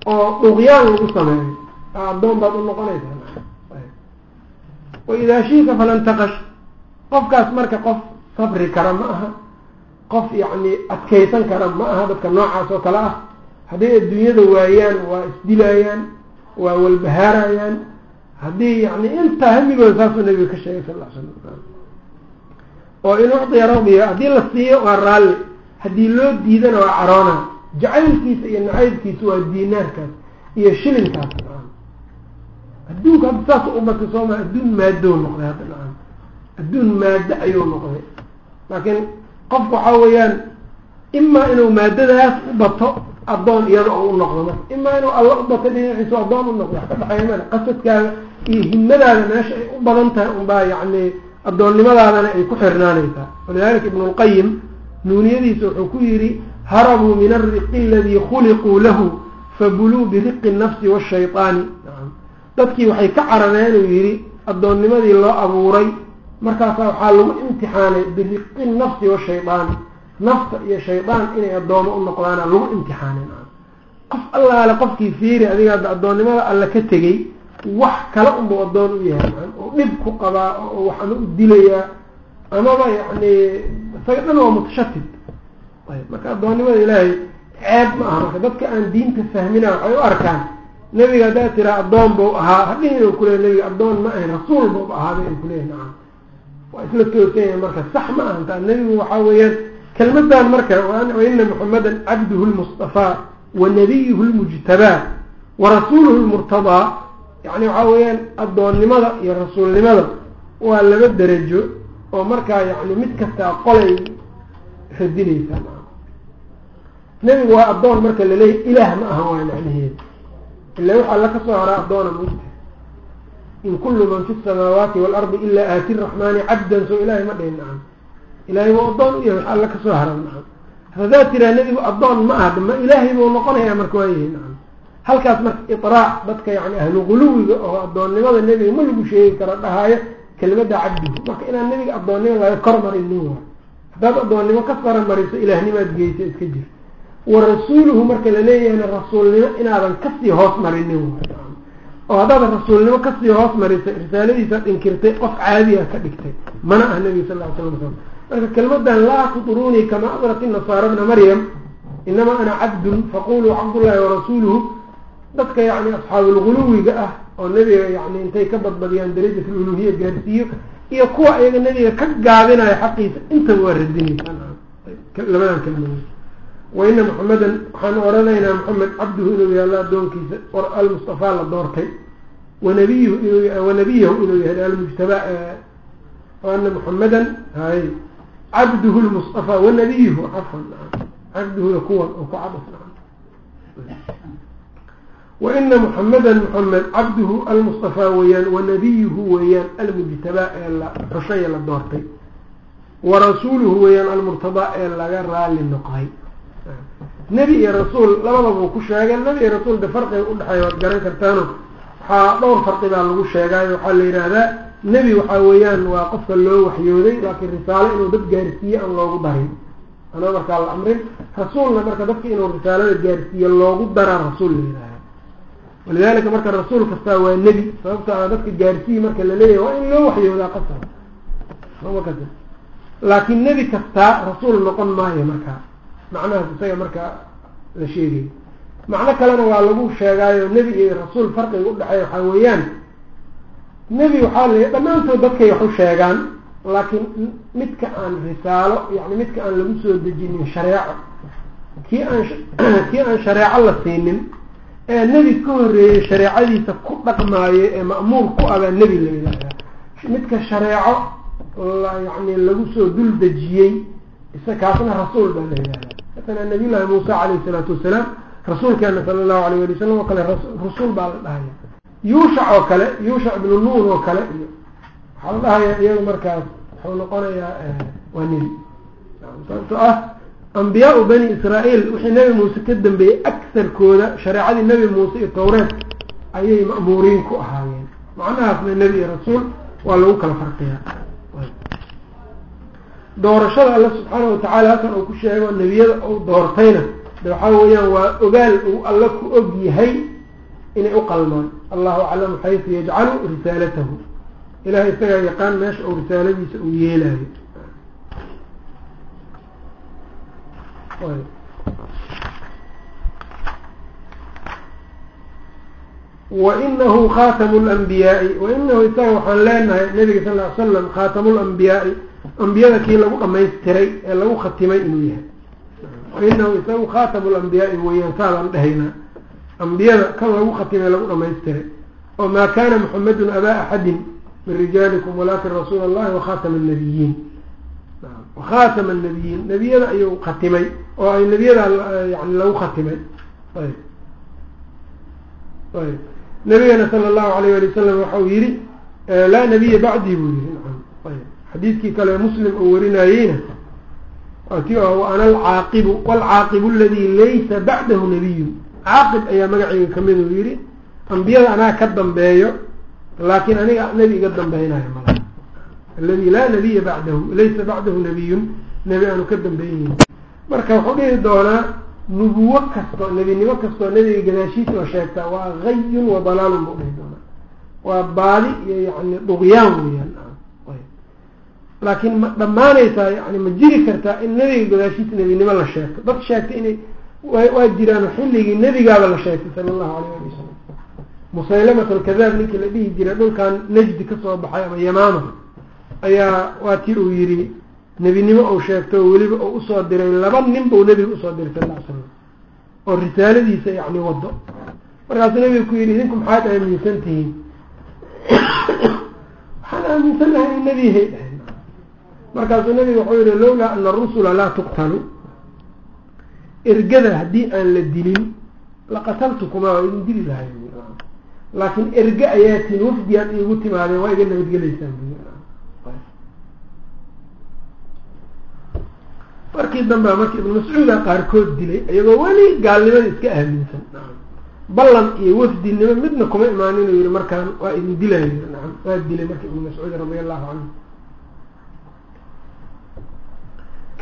oo dhuqyaan lagu sameeyo addoon baad u noqonaysaa waidaa shiika falan taqash. Qofkaas marka qof sabri kara ma aha. Qof yacni adkaysan kara ma aha dadka noocaas oo kale ah hadday adduunyada waayaan waa isdilaayaan waa walbahaarayaan haddii yani intaa hamigooda saasuu nabiga ka sheegay sal l slam oo in ucdiya radiya haddii la siiyo waa raalli haddii loo diidana waa caroona jacaylkiisa iyo nacaybkiisa waa diinaarkaas iyo shilinkaas adduunka hadda saas u batay sooma adduun maadou noqday hadda nacam. Adduun maado ayuu noqday. Laakiin qofku waxaa weeyaan imaa inuu maadadaas u bato addoon iyada oo u noqdo marka. Imaa inuu alla u bato dhinaciisu addoon u noqdo wax ka dhexeeya male qasadkaaga iyo himadaada meesha ay u badan tahay unbaa yacni addoonnimadaadana ay ku xirnaanaysaa. Walidalika ibnu lqayim nuuniyadiisa wuxuu ku yidhi harabuu min alriqi aladii khuliquu lahu fabuluu biriqi nafsi waashayطaani dadkii waxay ka carareen uu yidhi addoonnimadii loo abuuray markaasaa waxaa lagu imtixaanay biriqi nafsi washaydaani nafta iyo shaydaan inay addoomo u noqdaana lagu imtixaanay qof allaale qofkii fiiri adiga hadda addoonnimada alle ka tegey wax kale unbuu addoon u yahay oo dhib ku qabaa oo wax u dilayaa amaba yacni isaga dhan waa mutashatid ayb marka addoonnimada ilaahay ceeb ma aha. Marka dadka aan diinta fahmina waxay u arkaan nebiga haddaa tiraa addoon buu ahaa hadhihin u kuleey nebiga addoon ma ahayn rasuul buuba ahaaday ay kuleeyahy nacam waa isla toosan yahay marka sax ma ahan taa nebigu waxaa weeyaan kelmadan marka waina muxamadan cabduhu lmustafaa wa nabiyuhu lmujtabaa wa rasuuluhu lmurtadaa yani waxaa weeyaan addoonnimada iyo rasuulnimada waa laba derajo oo markaa yani mid kastaa qolay radinaysaa nebigu waa addoon marka laleeyahy ilaah ma aha waay macnaheeda ila waxa alla ka soo haraa addoona mugta in kullu man fi samaawaati waalardi ilaa aati raxmaani cabdan soo ilaahay ma dhihin nacam ilaahay buu addoon wax alla ka soo hara nacam. Haddaad tiraa nebigu addoon ma aha ma ilaahay buu noqonayaa marka waayahay nacam. Halkaas marka iطraac dadka yani ahlu guluwiga oo addoonnimada nebiga ma lagu sheegi karo dhahaayo kelimada cabdihu marka inaan nebiga addoonnimo laga kor marinin waay. Haddaad addoonnimo ka sara mariso ilaahnimaad geysa iska jir. Wa rasuuluhu marka laleeyahayna rasuulnimo inaadan ka sii hoos marinin waay oo haddaad rasuulnimo ka sii hoos marisay risaaladiisaad inkirtay qof caadiya ka dhigtay. Mana ah nebiga sal ly slam marka kelmadan laa tudruunii kama amrat inasaara bna maryam inamaa ana cabdun faquluu cabdullahi warasuuluhu dadka yani asxaabulguluwiga ah oo nebiga yani intay ka badbadiyaan darajat luluhiya gaarsiiyo iyo kuwa ayaga nebiga ka gaabinaya xaqiisa intaba waa radinaysaa labadan kelmadood. Waina maxamedan waxaan oranaynaa maxamed cabduhu inuu yahay alla adoonkiisa almustafaa la doortay wanabiyhu in wanabiyahu inuu yahay almujtaba ana maxamedan hay cabduhu lmustafaa wanabiyuhu cafan cabduhuda kuwan oo ku cadaf waina muxamedan muxamed cabduhu almustafaa weeyaan wanabiyuhu weeyaan almujtabaa ee la xushay ee la doortay. Warasuuluhu weeyaan almurtadaa ee laga raali noqday. Nebi iyo rasuul labadaba ku sheegay. Nebi iyo rasuul de farqiga udhexeeya waad garan kartaano. Waxaa dhowr farqi baa lagu sheegaayo waxaa la yidhaahdaa nebi waxaa weeyaan waa qofka loo waxyooday laakiin risaalo inuu dad gaarsiiye aan loogu darin. Anaa markaa la amrin rasuulna marka dadka inuu risaalada gaarsiiye loogu daraa rasuul la yidhahda walidalika marka rasuul kastaa waa nebi sababto a dadka gaarsiiyi marka la leeyahay waa in loo waxyoodaa qasab soma kasi laakiin nebi kastaa rasuul noqon maayo markaa macnahaas isaga markaa la sheegay. Macno kalena waa lagu sheegaayo nebi iyo rasuul farqiga udhexeeya waxaa weeyaan nebi waxaa la dhammaantood dadkay wax u sheegaan laakiin midka aan risaalo yani midka aan lagu soo dejinin shareeco kii aan kii aan shareeco la siinin ee nebi ka horreeyey shareecadiisa ku dhaqmaayo ee ma'muur ku abaa nebi la yidhaahdaa. Midka shareeco yani lagu soo dul dejiyey isa kaasna rasuul baa la yidhahdaa masalan nabiy llaahi muusa calayhi salaatu wasalaam rasuulkeena sala allahu alayh wali wasalam oo kale rasuul baa la dhahaya yuushac oo kale yuushac ibnu nuun oo kale iyo waxaa la dhahaya iyagu markaas wuxuu noqonayaa waa nebi sababto ah ambiyaau bani israaeil wixii nebi muuse ka dambeeyey agsarkooda shareecadii nebi muuse iyo tawreed ayay ma'muuriin ku ahaayeen. Macnahaasna nebi iyo rasuul waa lagu kala farqiyaa. Doorashada alle subxaana watacaala halkan uu ku sheego nebiyada uu doortayna de waxaa weeyaan waa ogaal uu alle ku og yahay inay u qalmaan. Allahu aclamu xaysu yajcalu risaalatahu. Ilahay isagaa yaqaan meesha uu risaaladiisa uu yeelayo wainahu khatamu lanbiyaai wainahu isaga waxaan leenahay nabiga sal ly slam khaatamu lambiyaai ambiyada kii lagu dhamaystiray ee lagu khatimay inuu yahay. Wainahu isagu khatamu lambiyaai weeyaan saabaan dhahaynaa ambiyada kan lagu khatimay lagu dhamaystiray oo maa kana muxamedun abaa axadin min rijaalikum walakin rasuula allahi wakhatama nabiyiin wakhatama nabiyiin nebiyada ayuu khatimay oo ay nebiyada yani lagu khatimay ayb ayb nabigana sala allahu alayh ali wasalam waxau yihi laa nabiya bacdii buu yihi naam ayb xadiidkii kale muslim uu warinayeyna ti ana alcaaqibu waalcaaqibu aladi laysa bacdahu nabiyun caaqib ayaa magaceyga ka mid uu yihi ambiyada anaa ka dambeeyo laakin aniga nebi iga dambeynayo mala aladi laa nabiya bacdahu laysa bacdahu nabiyun nebi aanu ka dambeyneyni marka wuxuu dhihi doonaa nubuwo kasto nebinimo kastoo nebiga gadaashiisa oo sheegtaa waa gayun wa dalaalun buu dhihi doonaa. Waa baadi iyo yani duqyaan weyaan laakiin ma dhammaanaysaa yani ma jiri kartaa in nebiga gadaashiisa nebinimo la sheegto. Dad sheegtay inay waa jiraan xilligii nebigaaba la sheegtay sala allahu alayh ali wasalam musaylamat alkadaab ninkii la dhihi jiray dhulkan najdi ka soo baxay ama yamaama ayaa waa ti uu yihi nebinimo uu sheegto oo weliba uu u soo diray laba nin buu nebiga u soo diray sal ly slam oo risaaladiisa yani wado markaasuu nebiga ku yidhi idinku maxaad aaminsan tihiin. Waxaan aaminsan lahay in nebihay dhahay markaasuu nabiga wuxuu yihi lawlaa ana arusula laa tuqtalu ergada haddii aan la dilin laqataltukumaa waa idin dili lahay laakiin erge ayaa tiin wafdiyaad iigu timaadeen waa iga nabadgelaysaan markii dambe marka ibnu mascuuda qaarkood dilay iyagoo weli gaalnimada iska aaminsan. Ballan iyo wafdinimo midna kuma imaan inuu yihi markaan waa idin dilayo naam waa dilay marka ibnu mascuud radia allahu canhu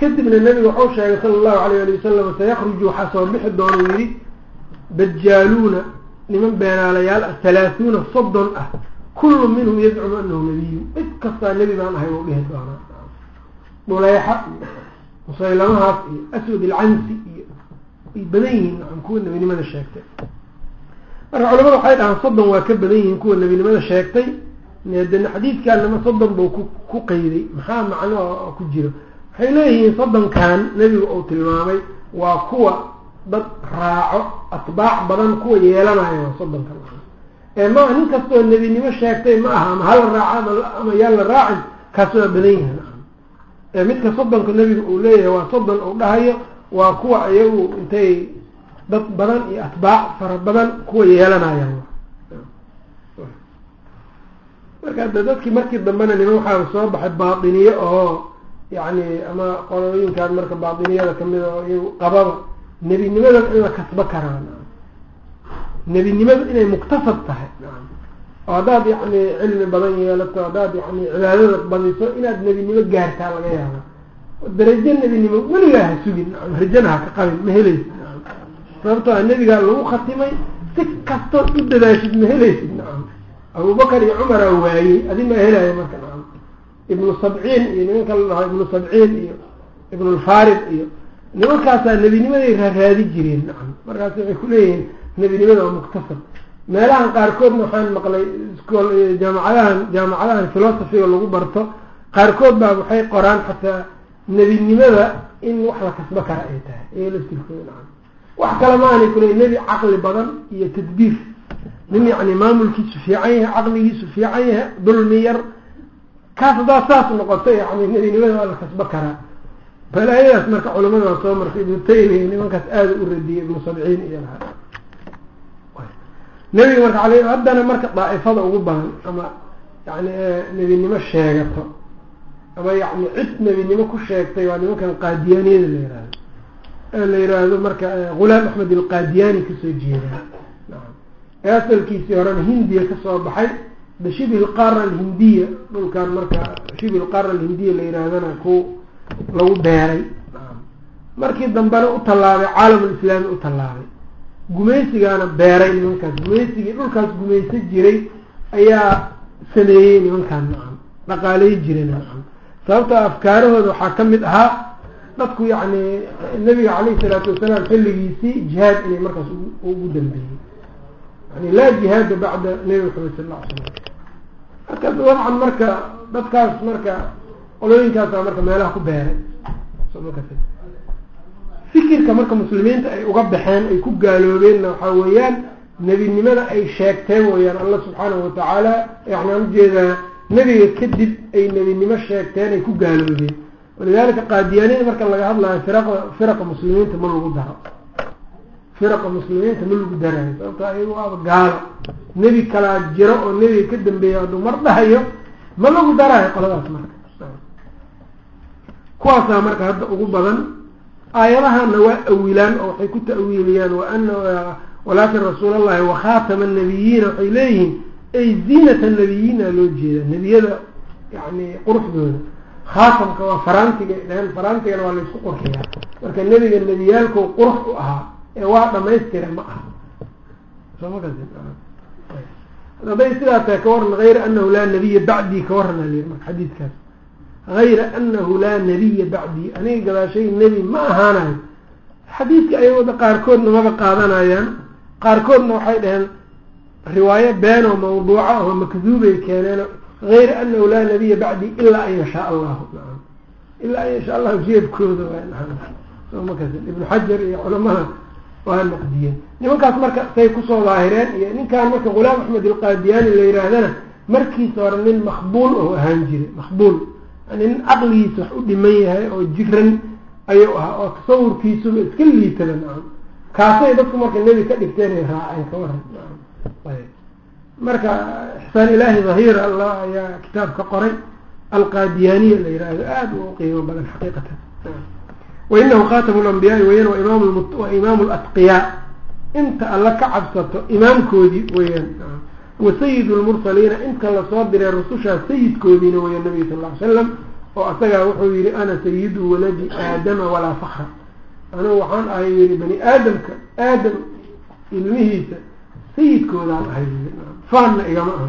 kadibna nabiga waxau sheegay sala allahu alayh ali wasalam sayakruju waxaa soo bixi doona u yihi dajaaluuna niman beenaalayaal ah halaahuuna soddon ah kullu minhum yazcumu anahu nabiyu cid kastaa nebi baan ahay u dhihi doonaa. Dhuleyxa iyo musaylamahaas iyo aswad alcansi iyo ay badan yihiin kuwa nebinimada sheegtay. Marka culamada waxay dhahaan soddon waa ka badan yihiin kuwa nebinimada sheegtay dena xadiidkanama soddon buu ku ku qeyday maxaa macno ku jiro waxay leeyihiin soddonkan nebigu uu tilmaamay waa kuwa dad raaco atbaac badan kuwa yeelanayo waa soddonka ee maaha nin kastoo nebinimo sheegtay ma aha ama hala raaco ama yaan la raacin kaas waa badan yahay nacam ee midka soddonka nebiga uu leeyahay waa soddon uu dhahayo waa kuwa iyagu intay dad badan iyo atbaac fara badan kuwa yeelanayaan marka hadda dadkii markii dambena niman waxaa soo baxay baatiniye oo yacni ama qolooyinkaan marka baatiniyada ka mid oo iyagu qababa nebinimada in la kasbo karaa nebinimadu inay muktasab tahay oo haddaad yacni cilmi badan yeelato haddaad yani cibaadada badiso inaad nebinimo gaartaa laga yaaba darajo nebinimo weligaa ha sugin rajana ha ka qabin ma helaysid sababtoo a nebigaa lagu khatimay si kastood u dadaashid ma helaysid nacam abubakar iyo cumaraa waayey adi maa helaya marka ibnu sabciin iyo nimanka la dhaho ibnu sabciin iyo ibnulfarid iyo nimankaasaa nebinimaday raaraadi jireen nacam. Markaas waxay kuleeyihiin nebinimada waa muktasab. Meelahan qaarkoodna waxaan maqlay jaamacadahan jaamacadahan philosophiga lagu barto. Qaarkood baa waxay qoraan xataa nebinimada in wax la kasbo kara ay tahay ee laftirkooda nacam. Wax kale maanay kule nebi caqli badan iyo tadbiir. Nin yacni maamulkiisu fiican yahay caqligiisu fiican yahay dulmi yar kaas haddaa saas noqoto yani nebinimada waa la kasbo karaa. Balaayadaas marka culamada soo martay ibnu taymiya nimankaas aada u radiyay ibnu sabciin iyo nebiga marka ale haddana marka daa'ifada ugu badan ama yani nebinimo sheegato ama yani cid nebinimo ku sheegtay waa nimankan qaadiyaaniyada la yihahdo ee la yiraahdo marka gulaam axmed alqaadiyaani ka soo jeeda naam. Ee asalkiisii horena hindiya ka soo baxay da shibi lqaara alhindiya dhulkan marka shibi lqaara alhindiya la yihaahdana ku lagu beeray. Markii dambena u tallaabay caalamulislaami u tallaabay. Gumaysigaana beeray nimankaas. Gumaysigii dhulkaas gumaysan jiray ayaa sameeyey nimankaan nacam dhaqaaley jireen nacam sababtoo afkaarahooda waxaa ka mid ahaa dadku yacni nabiga calayhi salaatu wasalaam xilligiisii jihaad inay markaas ugu dambeeyey yani laa jihaada bacda nebi maxamed sal alla ly slam marka dabcan marka dadkaas marka qolooyinkaasa marka meelaha ku beeray fikirka marka muslimiinta ay uga baxeen ay ku gaaloobeenna waxaa weeyaan nebinimada ay sheegteen weyaan allah subxaanahu watacaala waxaan u jeedaa nebiga kadib ay nebinimo sheegteen ay ku gaaloobeen. Walidalika qaadiyaaniyada marka laga hadlayo firaqa firaqa muslimiinta ma lagu daro firaqa muslimiinta ma lagu darayo. Sababto ayagu waaba gaalo. Nebi kalaa jiro oo nebiga ka dambeeya mar dhahayo ma lagu darayo qoladaas marka. Kuwaasaa marka hadda ugu badan aayadahana waa awilaan oo waxay ku ta'wiiliyaan waana walaakin rasuul allahi wakhaatama nabiyiina waxay leeyihiin ay ziinata nabiyiina loo jeeda nebiyada yani quruxdooda. Khaatamka waa faraantiga dhaheen faraantigana waa laysku qurxiyaa. Marka nebiga nebiyaalko qurux u ahaa ee waa dhamaystira ma aha. Hadday sidaa tahay ka waran hayra anahu laa nabiya bacdii ka warana lyii marka xadiidkaas. Hayra anahu laa nabiya bacdii aniga gadaashay nebi ma ahaanayo. Xadiidka ayagooda qaarkoodna maba qaadanayaan. Qaarkoodna waxay dhaheen riwaayo beenoo mawduuca oo makduubay keeneen hayra anahu laa nabiya bacdii ilaa an yashaa allahu. Ilaa an yashaa allahu jeebkooda ibnu xajar iyo culamada waa naqdiyeen nimankaas marka say ku soo daahireen iyo ninkaan marka gulaam axmed alqaadiyaani la yihaahdana markiisa hore nin makbuul oo ahaan jiray makbuul nin caqligiisa wax u dhiman yahay oo jiran ayuu ahaa oo tasawurkiisuba iska liitada nacam. Kaasay dadku marka nebi ka dhigteen ay raaceen ka waran ayb. Marka ixsaan ilaahi dhahiira allah ayaa kitaab ka qoray. Alqaadiyaaniya la yihahdo aada u qiimo badan xaqiiqatan wainahu khatamu lambiyaai weyan waa imaamu latqiyaa inta alla ka cabsato imaamkoodii weyaan wa sayid lmursaliina inta la soo diray rusushaa sayidkoodiina weya nabiga sal ly slam oo asagaa wuxuu yihi ana sayidu waladi aadama walaa fakra anugu waxaan ahay yihi bani aadamka aadam ilmihiisa sayidkoodaan ahay faanna igama aha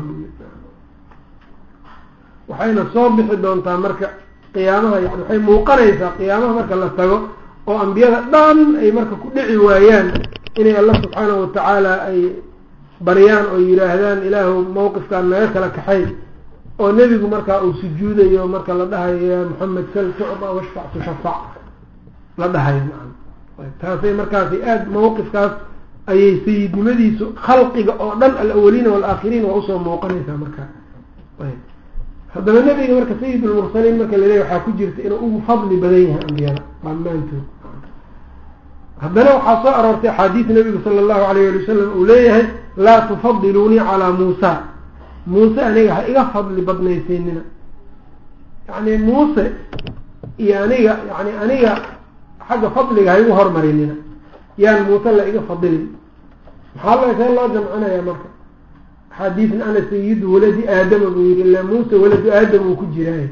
waxayna soo bixi doontaa marka qiyaamaha yani waxay muuqanaysaa qiyaamaha marka la tago oo ambiyada dhan ay marka ku dhici waayaan inay alla subxaanahu watacaala ay baryaan oo yidhaahdaan ilaahu mawqifkaan naga kala kaxay oo nebigu markaa uu sujuudayo marka la dhahayo ya maxamed sal tucda washfac tushafac la dhahayo nacam taasay markaasi aada mawqifkaas ayay sayidnimadiisu khalqiga oo dhan alawaliina waalaakhiriin waa u soo muuqanaysaa markaa haddaba nebiga marka sayid lmursaliin marka laleeya waxaa ku jirta inuu ugu fadli badan yahay ambiyada dhammaantood haddana waxaa soo aroortay axaadiis nabigu sala allahu alayh ali wasalam uu leeyahay laa tufadiluunii calaa muusa muuse aniga ha iga fadli badnaysiinina yacni muuse iyo aniga yani aniga xagga fadliga ha igu hormarinina. Yaan muuse la iga fadilin maxaa la see loo jamcinaya marka axaadiisna ana sayidu waladi aadama buu yihi ila muuse waladu aadam uu ku jiraaye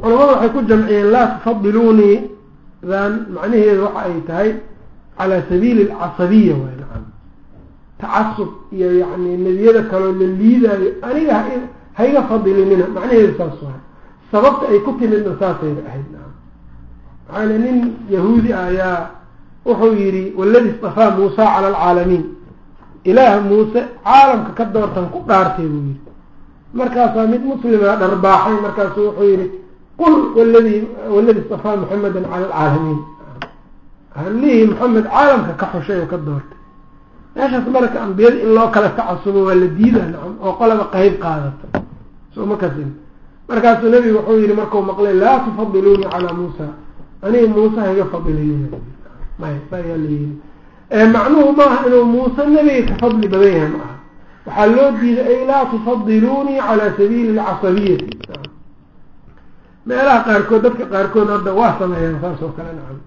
culamada waxay ku jamciyeen laa tufadiluunii dan macnaheedu waxa ay tahay calaa sabiili alcasabiya way nacam. Tacasub iyo yani nebiyada kaloo la liidaayo aniga ha iga fadilinina macnaheedu saas waay. Sababta ay ku timidna saasayba ahayd nacam. Maxaa nin yahuudi ah ayaa wuxuu yihi waladi istafaa muusa cala alcaalamiin ilaah muuse caalamka ka doortan ku dhaartay buu yihi markaasaa mid muslima dharbaaxay markaasu wuxuu yihi qul waladi waladi istafaa muxamedan cala alcaalamiin halihii maxamed caalamka ka xushay oo ka doortay. Meeshaas marka ambiyada in loo kala tacasubo waa la diidaa nacam oo qolaba qeyb qaadato soo ma kasin. Markaasuu nabigu wuxuu yihi markau maqlay laa tufadiluunii calaa muusa. Aniga muuse ha iga fadilinin may sa ayaa la yiri macnuhu maaha inuu muuse nebiga ka fadli badan yahay waxaa loo diiday ay laa tufadiluunii calaa sabiili alcasabiyati. Meelaha qaarkood dadka qaarkood hadda waa sameeyaan saas oo kale nacam.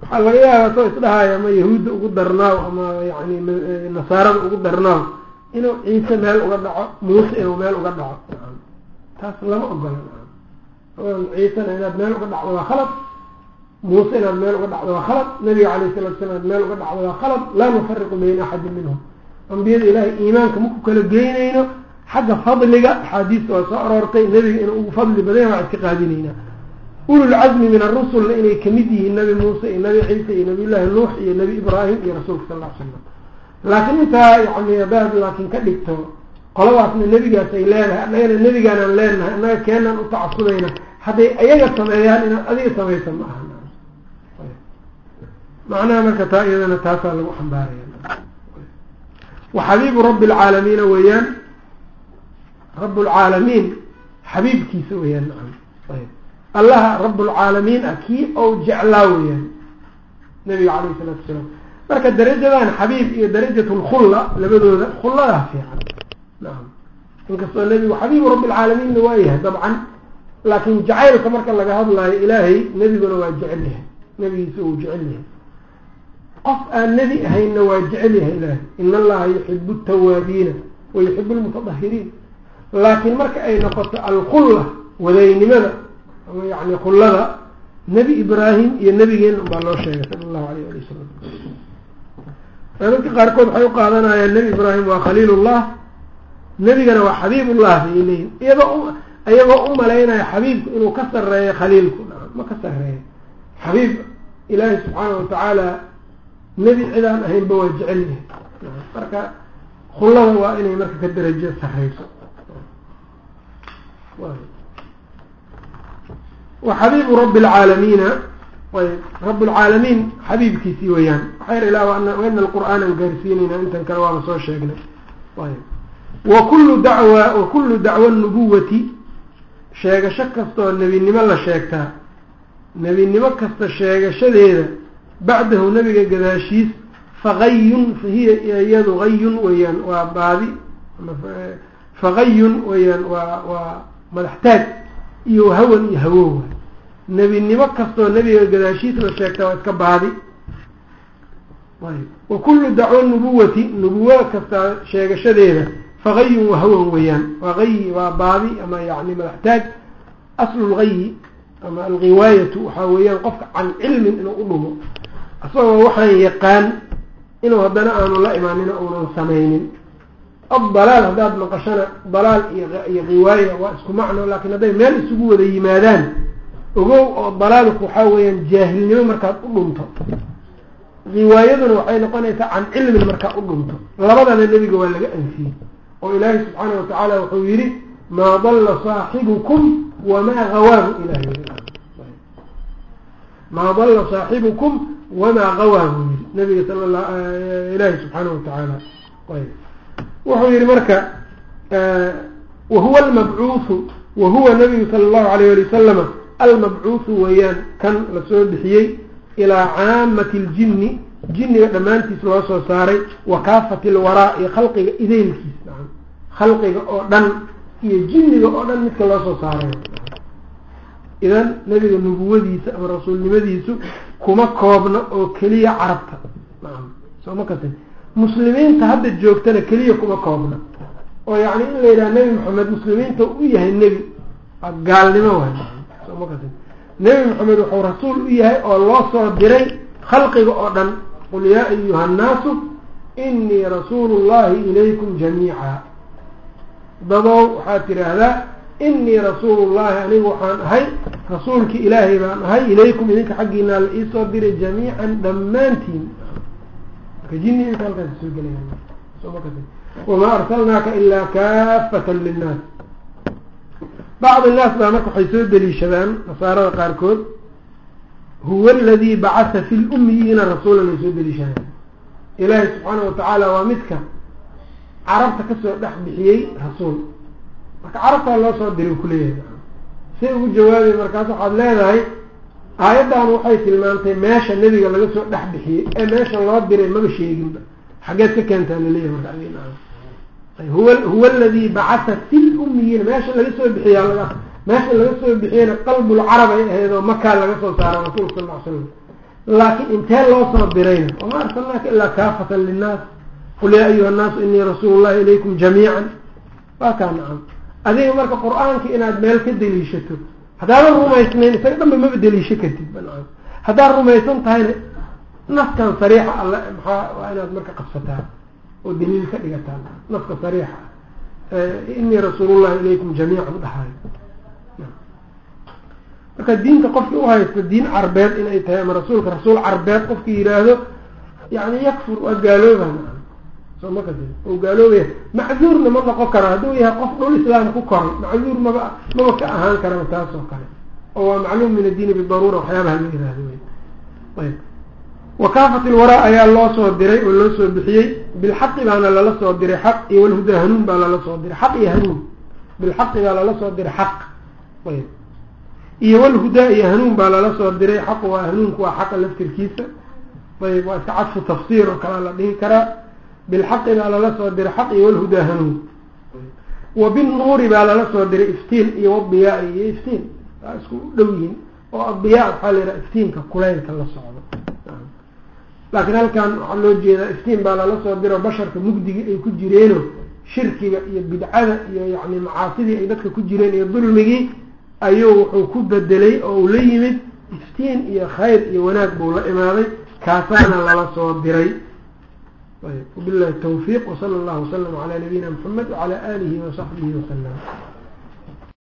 Waxaa laga yaabaa soo isdhahaya ama yahuudda ugu darnaaw ama yani nasaarada ugu darnaaw inuu ciise meel uga dhaco muuse inuu meel uga dhaco nacam. Taas lama ogola nacam. Ciisena inaad meel uga dhacdo waa khalad muuse inaad meel uga dhacdo waa khalad. Nabiga calayh salatu inaad meel uga dhacdo waa khalad. Laa nufariqu bayna axadin minhum. Ambiyada ilaahay iimaanka maku kala geynayno. Xagga fadliga axaadiista waa soo aroortay. Nebiga inuu ugu fadli badan waa iska qaadinaynaa ululcazmi min arusulna inay ka mid yihiin nabi muuse iyo nabi ciise iyo nabiy llaahi nuux iyo nabi ibraahim iyo rasuulka sal ll slam laakiin intaa yani hadaad laakiin ka dhigto qoladaasna nebigaas ay leedahay annagana nebigaanaan leenahay annaga keenaan u tacasubayna hadday ayaga sameeyaan inaad adiga samaysa ma aha macnaha marka taa iyadana taasaa lagu xambaaraya. Wa xabiibu rabbi alcaalamiina weeyaan rabb lcaalamiin xabiibkiisa weeyaan nacam. Ayb allaha rablcaalamiin ah kii ou jeclaa weeyaan nabiga calayh isalaatu wasalaam marka darajadan xabiib iyo darajat lkhulla labadooda khulladaa fiican. Nacam. Inkastoo nebigu xabiibu rabbi alcaalamiinna waa yahay dabcan laakiin jacaylka marka laga hadlaayo ilaahay nebiguna waa jecel yahay. Nebigiisa uu jecel yahay qof aan nebi ahaynna waa jecel yahay ilaahay in allaha yuxibu tawaabiina wa yuxibu lmutadahiriin laakiin marka ay noqoto alkhulla wadaynimada yani khullada nebi ibraahim iyo nebigeena unbaa loo sheegay sala allahu alayh ali wasalam dadka qaarkood waxay u qaadanayaan nebi ibraahim waa khaliilullah nebigana waa xabiibullah bay leeyihiin iyagoo iyagoo u malaynaya xabiibku inuu ka sareeyo khaliilku ma ka sareeyo xabiib ilaahi subxaana watacaala nebi cidaan ahaynba waa jecel yahay. Marka khullada waa inay marka ka darajo sareyso wa xabiibu rabbi alcaalamiina ayb rabb lcaalamiin xabiibkiisii weyaan waxayr ilah waina alqur'aanan gaarsiinayna intan kale waaba soo sheegnay. Wa kullu dacwa wa kullu dacwa nubuwati sheegasho kastaoo nebinimo la sheegtaa. Nebinimo kasta sheegashadeeda bacdahu nebiga gadaashiis fagayun fahiya iyadu gayun weyaan waa baadi fagayun weyaan waa waa madax taag iyo hawan iyo hawow. Waay nebinimo kastoo nebiga gadaashiis la sheegtaa waa iska baadi. Ayb wa kullu dacwo nubuwati nubuwa kasta sheegashadeeda fagayun wa hawan weeyaan. Waa gayi waa baadi ama yani madax taag aslu lgayi ama alghiwaayatu waxaa weeyaan qofka can cilmin inuu u dhumo isagoo waxaan yaqaan inuu haddana aanu la imaanin uunan samaynin. Addalaal haddaad maqashana dalaal iyo riwaaya waa isku macno laakiin hadday meel isugu wada yimaadaan ogow oo dalaalku waxaa weeyaan jaahilnimo markaad u dhunto. Riwaayaduna waxay noqonaysaa can cilmin markaad u dhunto. Labadana nebiga waa laga anfiyey oo ilaahi subxaana watacaala wuxuu yihi maa dalla saaxibukum wamaa gawaabu ilahi maa dalla saaxibukum wamaa gawaa buu yihi nabiga sal la ilaahi subxaana watacaala wuxuu yihi marka wahuwa almabcuuhu wahuwa nabigu sala allahu alayh ali wasalama almabcuuhu weeyaan kan la soo bixiyey ilaa caamati ljinni jinniga dhammaantiis loo soo saaray wa kaafati alwaraa iyo khalqiga ideylkiis khalqiga oo dhan iyo jinniga oo dhan midka loo soo saaray idan nebiga nubuwadiisa ama rasuulnimadiisu kuma koobna oo keliya carabta. Naam. Soo ma kasin muslimiinta hadda joogtana keliya kuma koobna oo yacni in la yidhaha nebi maxamed muslimiinta u yahay nebi gaalnimo waay. Soo ma kasin nebi maxamed wuxuu rasuul u yahay oo loo soo diray khalqiga oo dhan. Qul yaa ayuha annaasu inii rasuulu llahi ilaykum jamiica. Dadow waxaad tidhaahdaa inii rasuulu llahi anigu waxaan ahay rasuulki ilaahay baan ahay ilaykum idinka xaggiinaa la iisoo diray jamiican dhammaantiin. Marka jini inta halkaas soo gelaya wamaa arsalnaaka ilaa kaafatan linnaas. Bacd innaas baa marka waxay soo deliishadaan nasaarada qaarkood. Huwa aladii bacatha fi lummiyiina rasuulan ay soo deliishadaan. Ilaahay subxaana watacaala waa midka carabta ka soo dhex bixiyey rasuul marka carabtaa loo soo diray kuleeyahay say ugu jawaabay markaas waxaad leedahay aayaddan waxay tilmaantay meesha nebiga laga soo dhex bixiyey ee meesha loo diray maba sheeginba. Xaggeed ka keentaa la leeyahay marka huwa huwa aladii bacatha fi lummiyiina meesha laga soo bixiya laga meesha laga soo bixiyena qalbulcarab ay ahayd oo makaa laga soo saara rasuulka sal ly slam laakiin intee loo soo dirayna? Wamaa arsalnaaka ilaa kaafatan linnaas? Qul yaa ayuha annaasu inii rasuulu llahi ilaykum jamiican. Waa kaa nacam adiga marka qur'aanka inaad meel ka deliishato haddaadan rumaysnayn isaga dhanba maba deliisho kadib nacam haddaad rumaysan tahayna naskan sariixa alle maxaa waa inaad marka qabsataa oo daliil ka dhigataan naska sariixa. Inii rasuulullahi ilaykum jamiican dhahayo marka diinta qofki uhaysta diin carbeed inay tahay ama rasuulka rasuul carbeed qofki yidhaahdo yani yakfur waa gaalooba soo ma kasi oo gaaloobaya macduurna ma noqon karo hadduu yahay qof dhul islaam ku koray macduur maba maba ka ahaan karaba taas oo kale. Oo waa macluum min addiini bidaruura waxyaabaha la yihahdo ayb. Wakaafat ilwaraa ayaa loo soo diray oo loo soo bixiyey. Bilxaqi baana lala soo diray xaq iyo walhudaa hanuun baa lala soo diray. Xaq iyo hanuun. Bilxaqi baa lala soo diray xaq. Ayb. Iyo walhudaa iyo hanuun baa lala soo diray. Xaq waa hanuunku waa xaqa laftirkiisa. Ayb waa iska cadfu tafsiir oo kalea la dhihi karaa bilxaqi baa lala soo diray xaq iyo walhudaa hanuun wa binnuuri baa lala soo diray iftiin iyo wadiyaa iyo iftiin waa isku dhow yihiin oo adiyaa waxaa la yidhaha iftiinka kulaylka la socdo laakiin halkan waxaa loo jeedaa iftiin baa lala soo diro basharka mugdigii ay ku jireeno shirkiga iyo bidcada iyo yani macaasidii ay dadka ku jireen iyo dulmigii ayuu wuxuu ku bedelay oo uu la yimid iftiin iyo khayr iyo wanaag buu la imaaday kaasaana lala soo diray wabillahi tawfiiq wsala allahu wasalam calaa nabiyina muxamed wacala aalihi wasaxbihi wasalam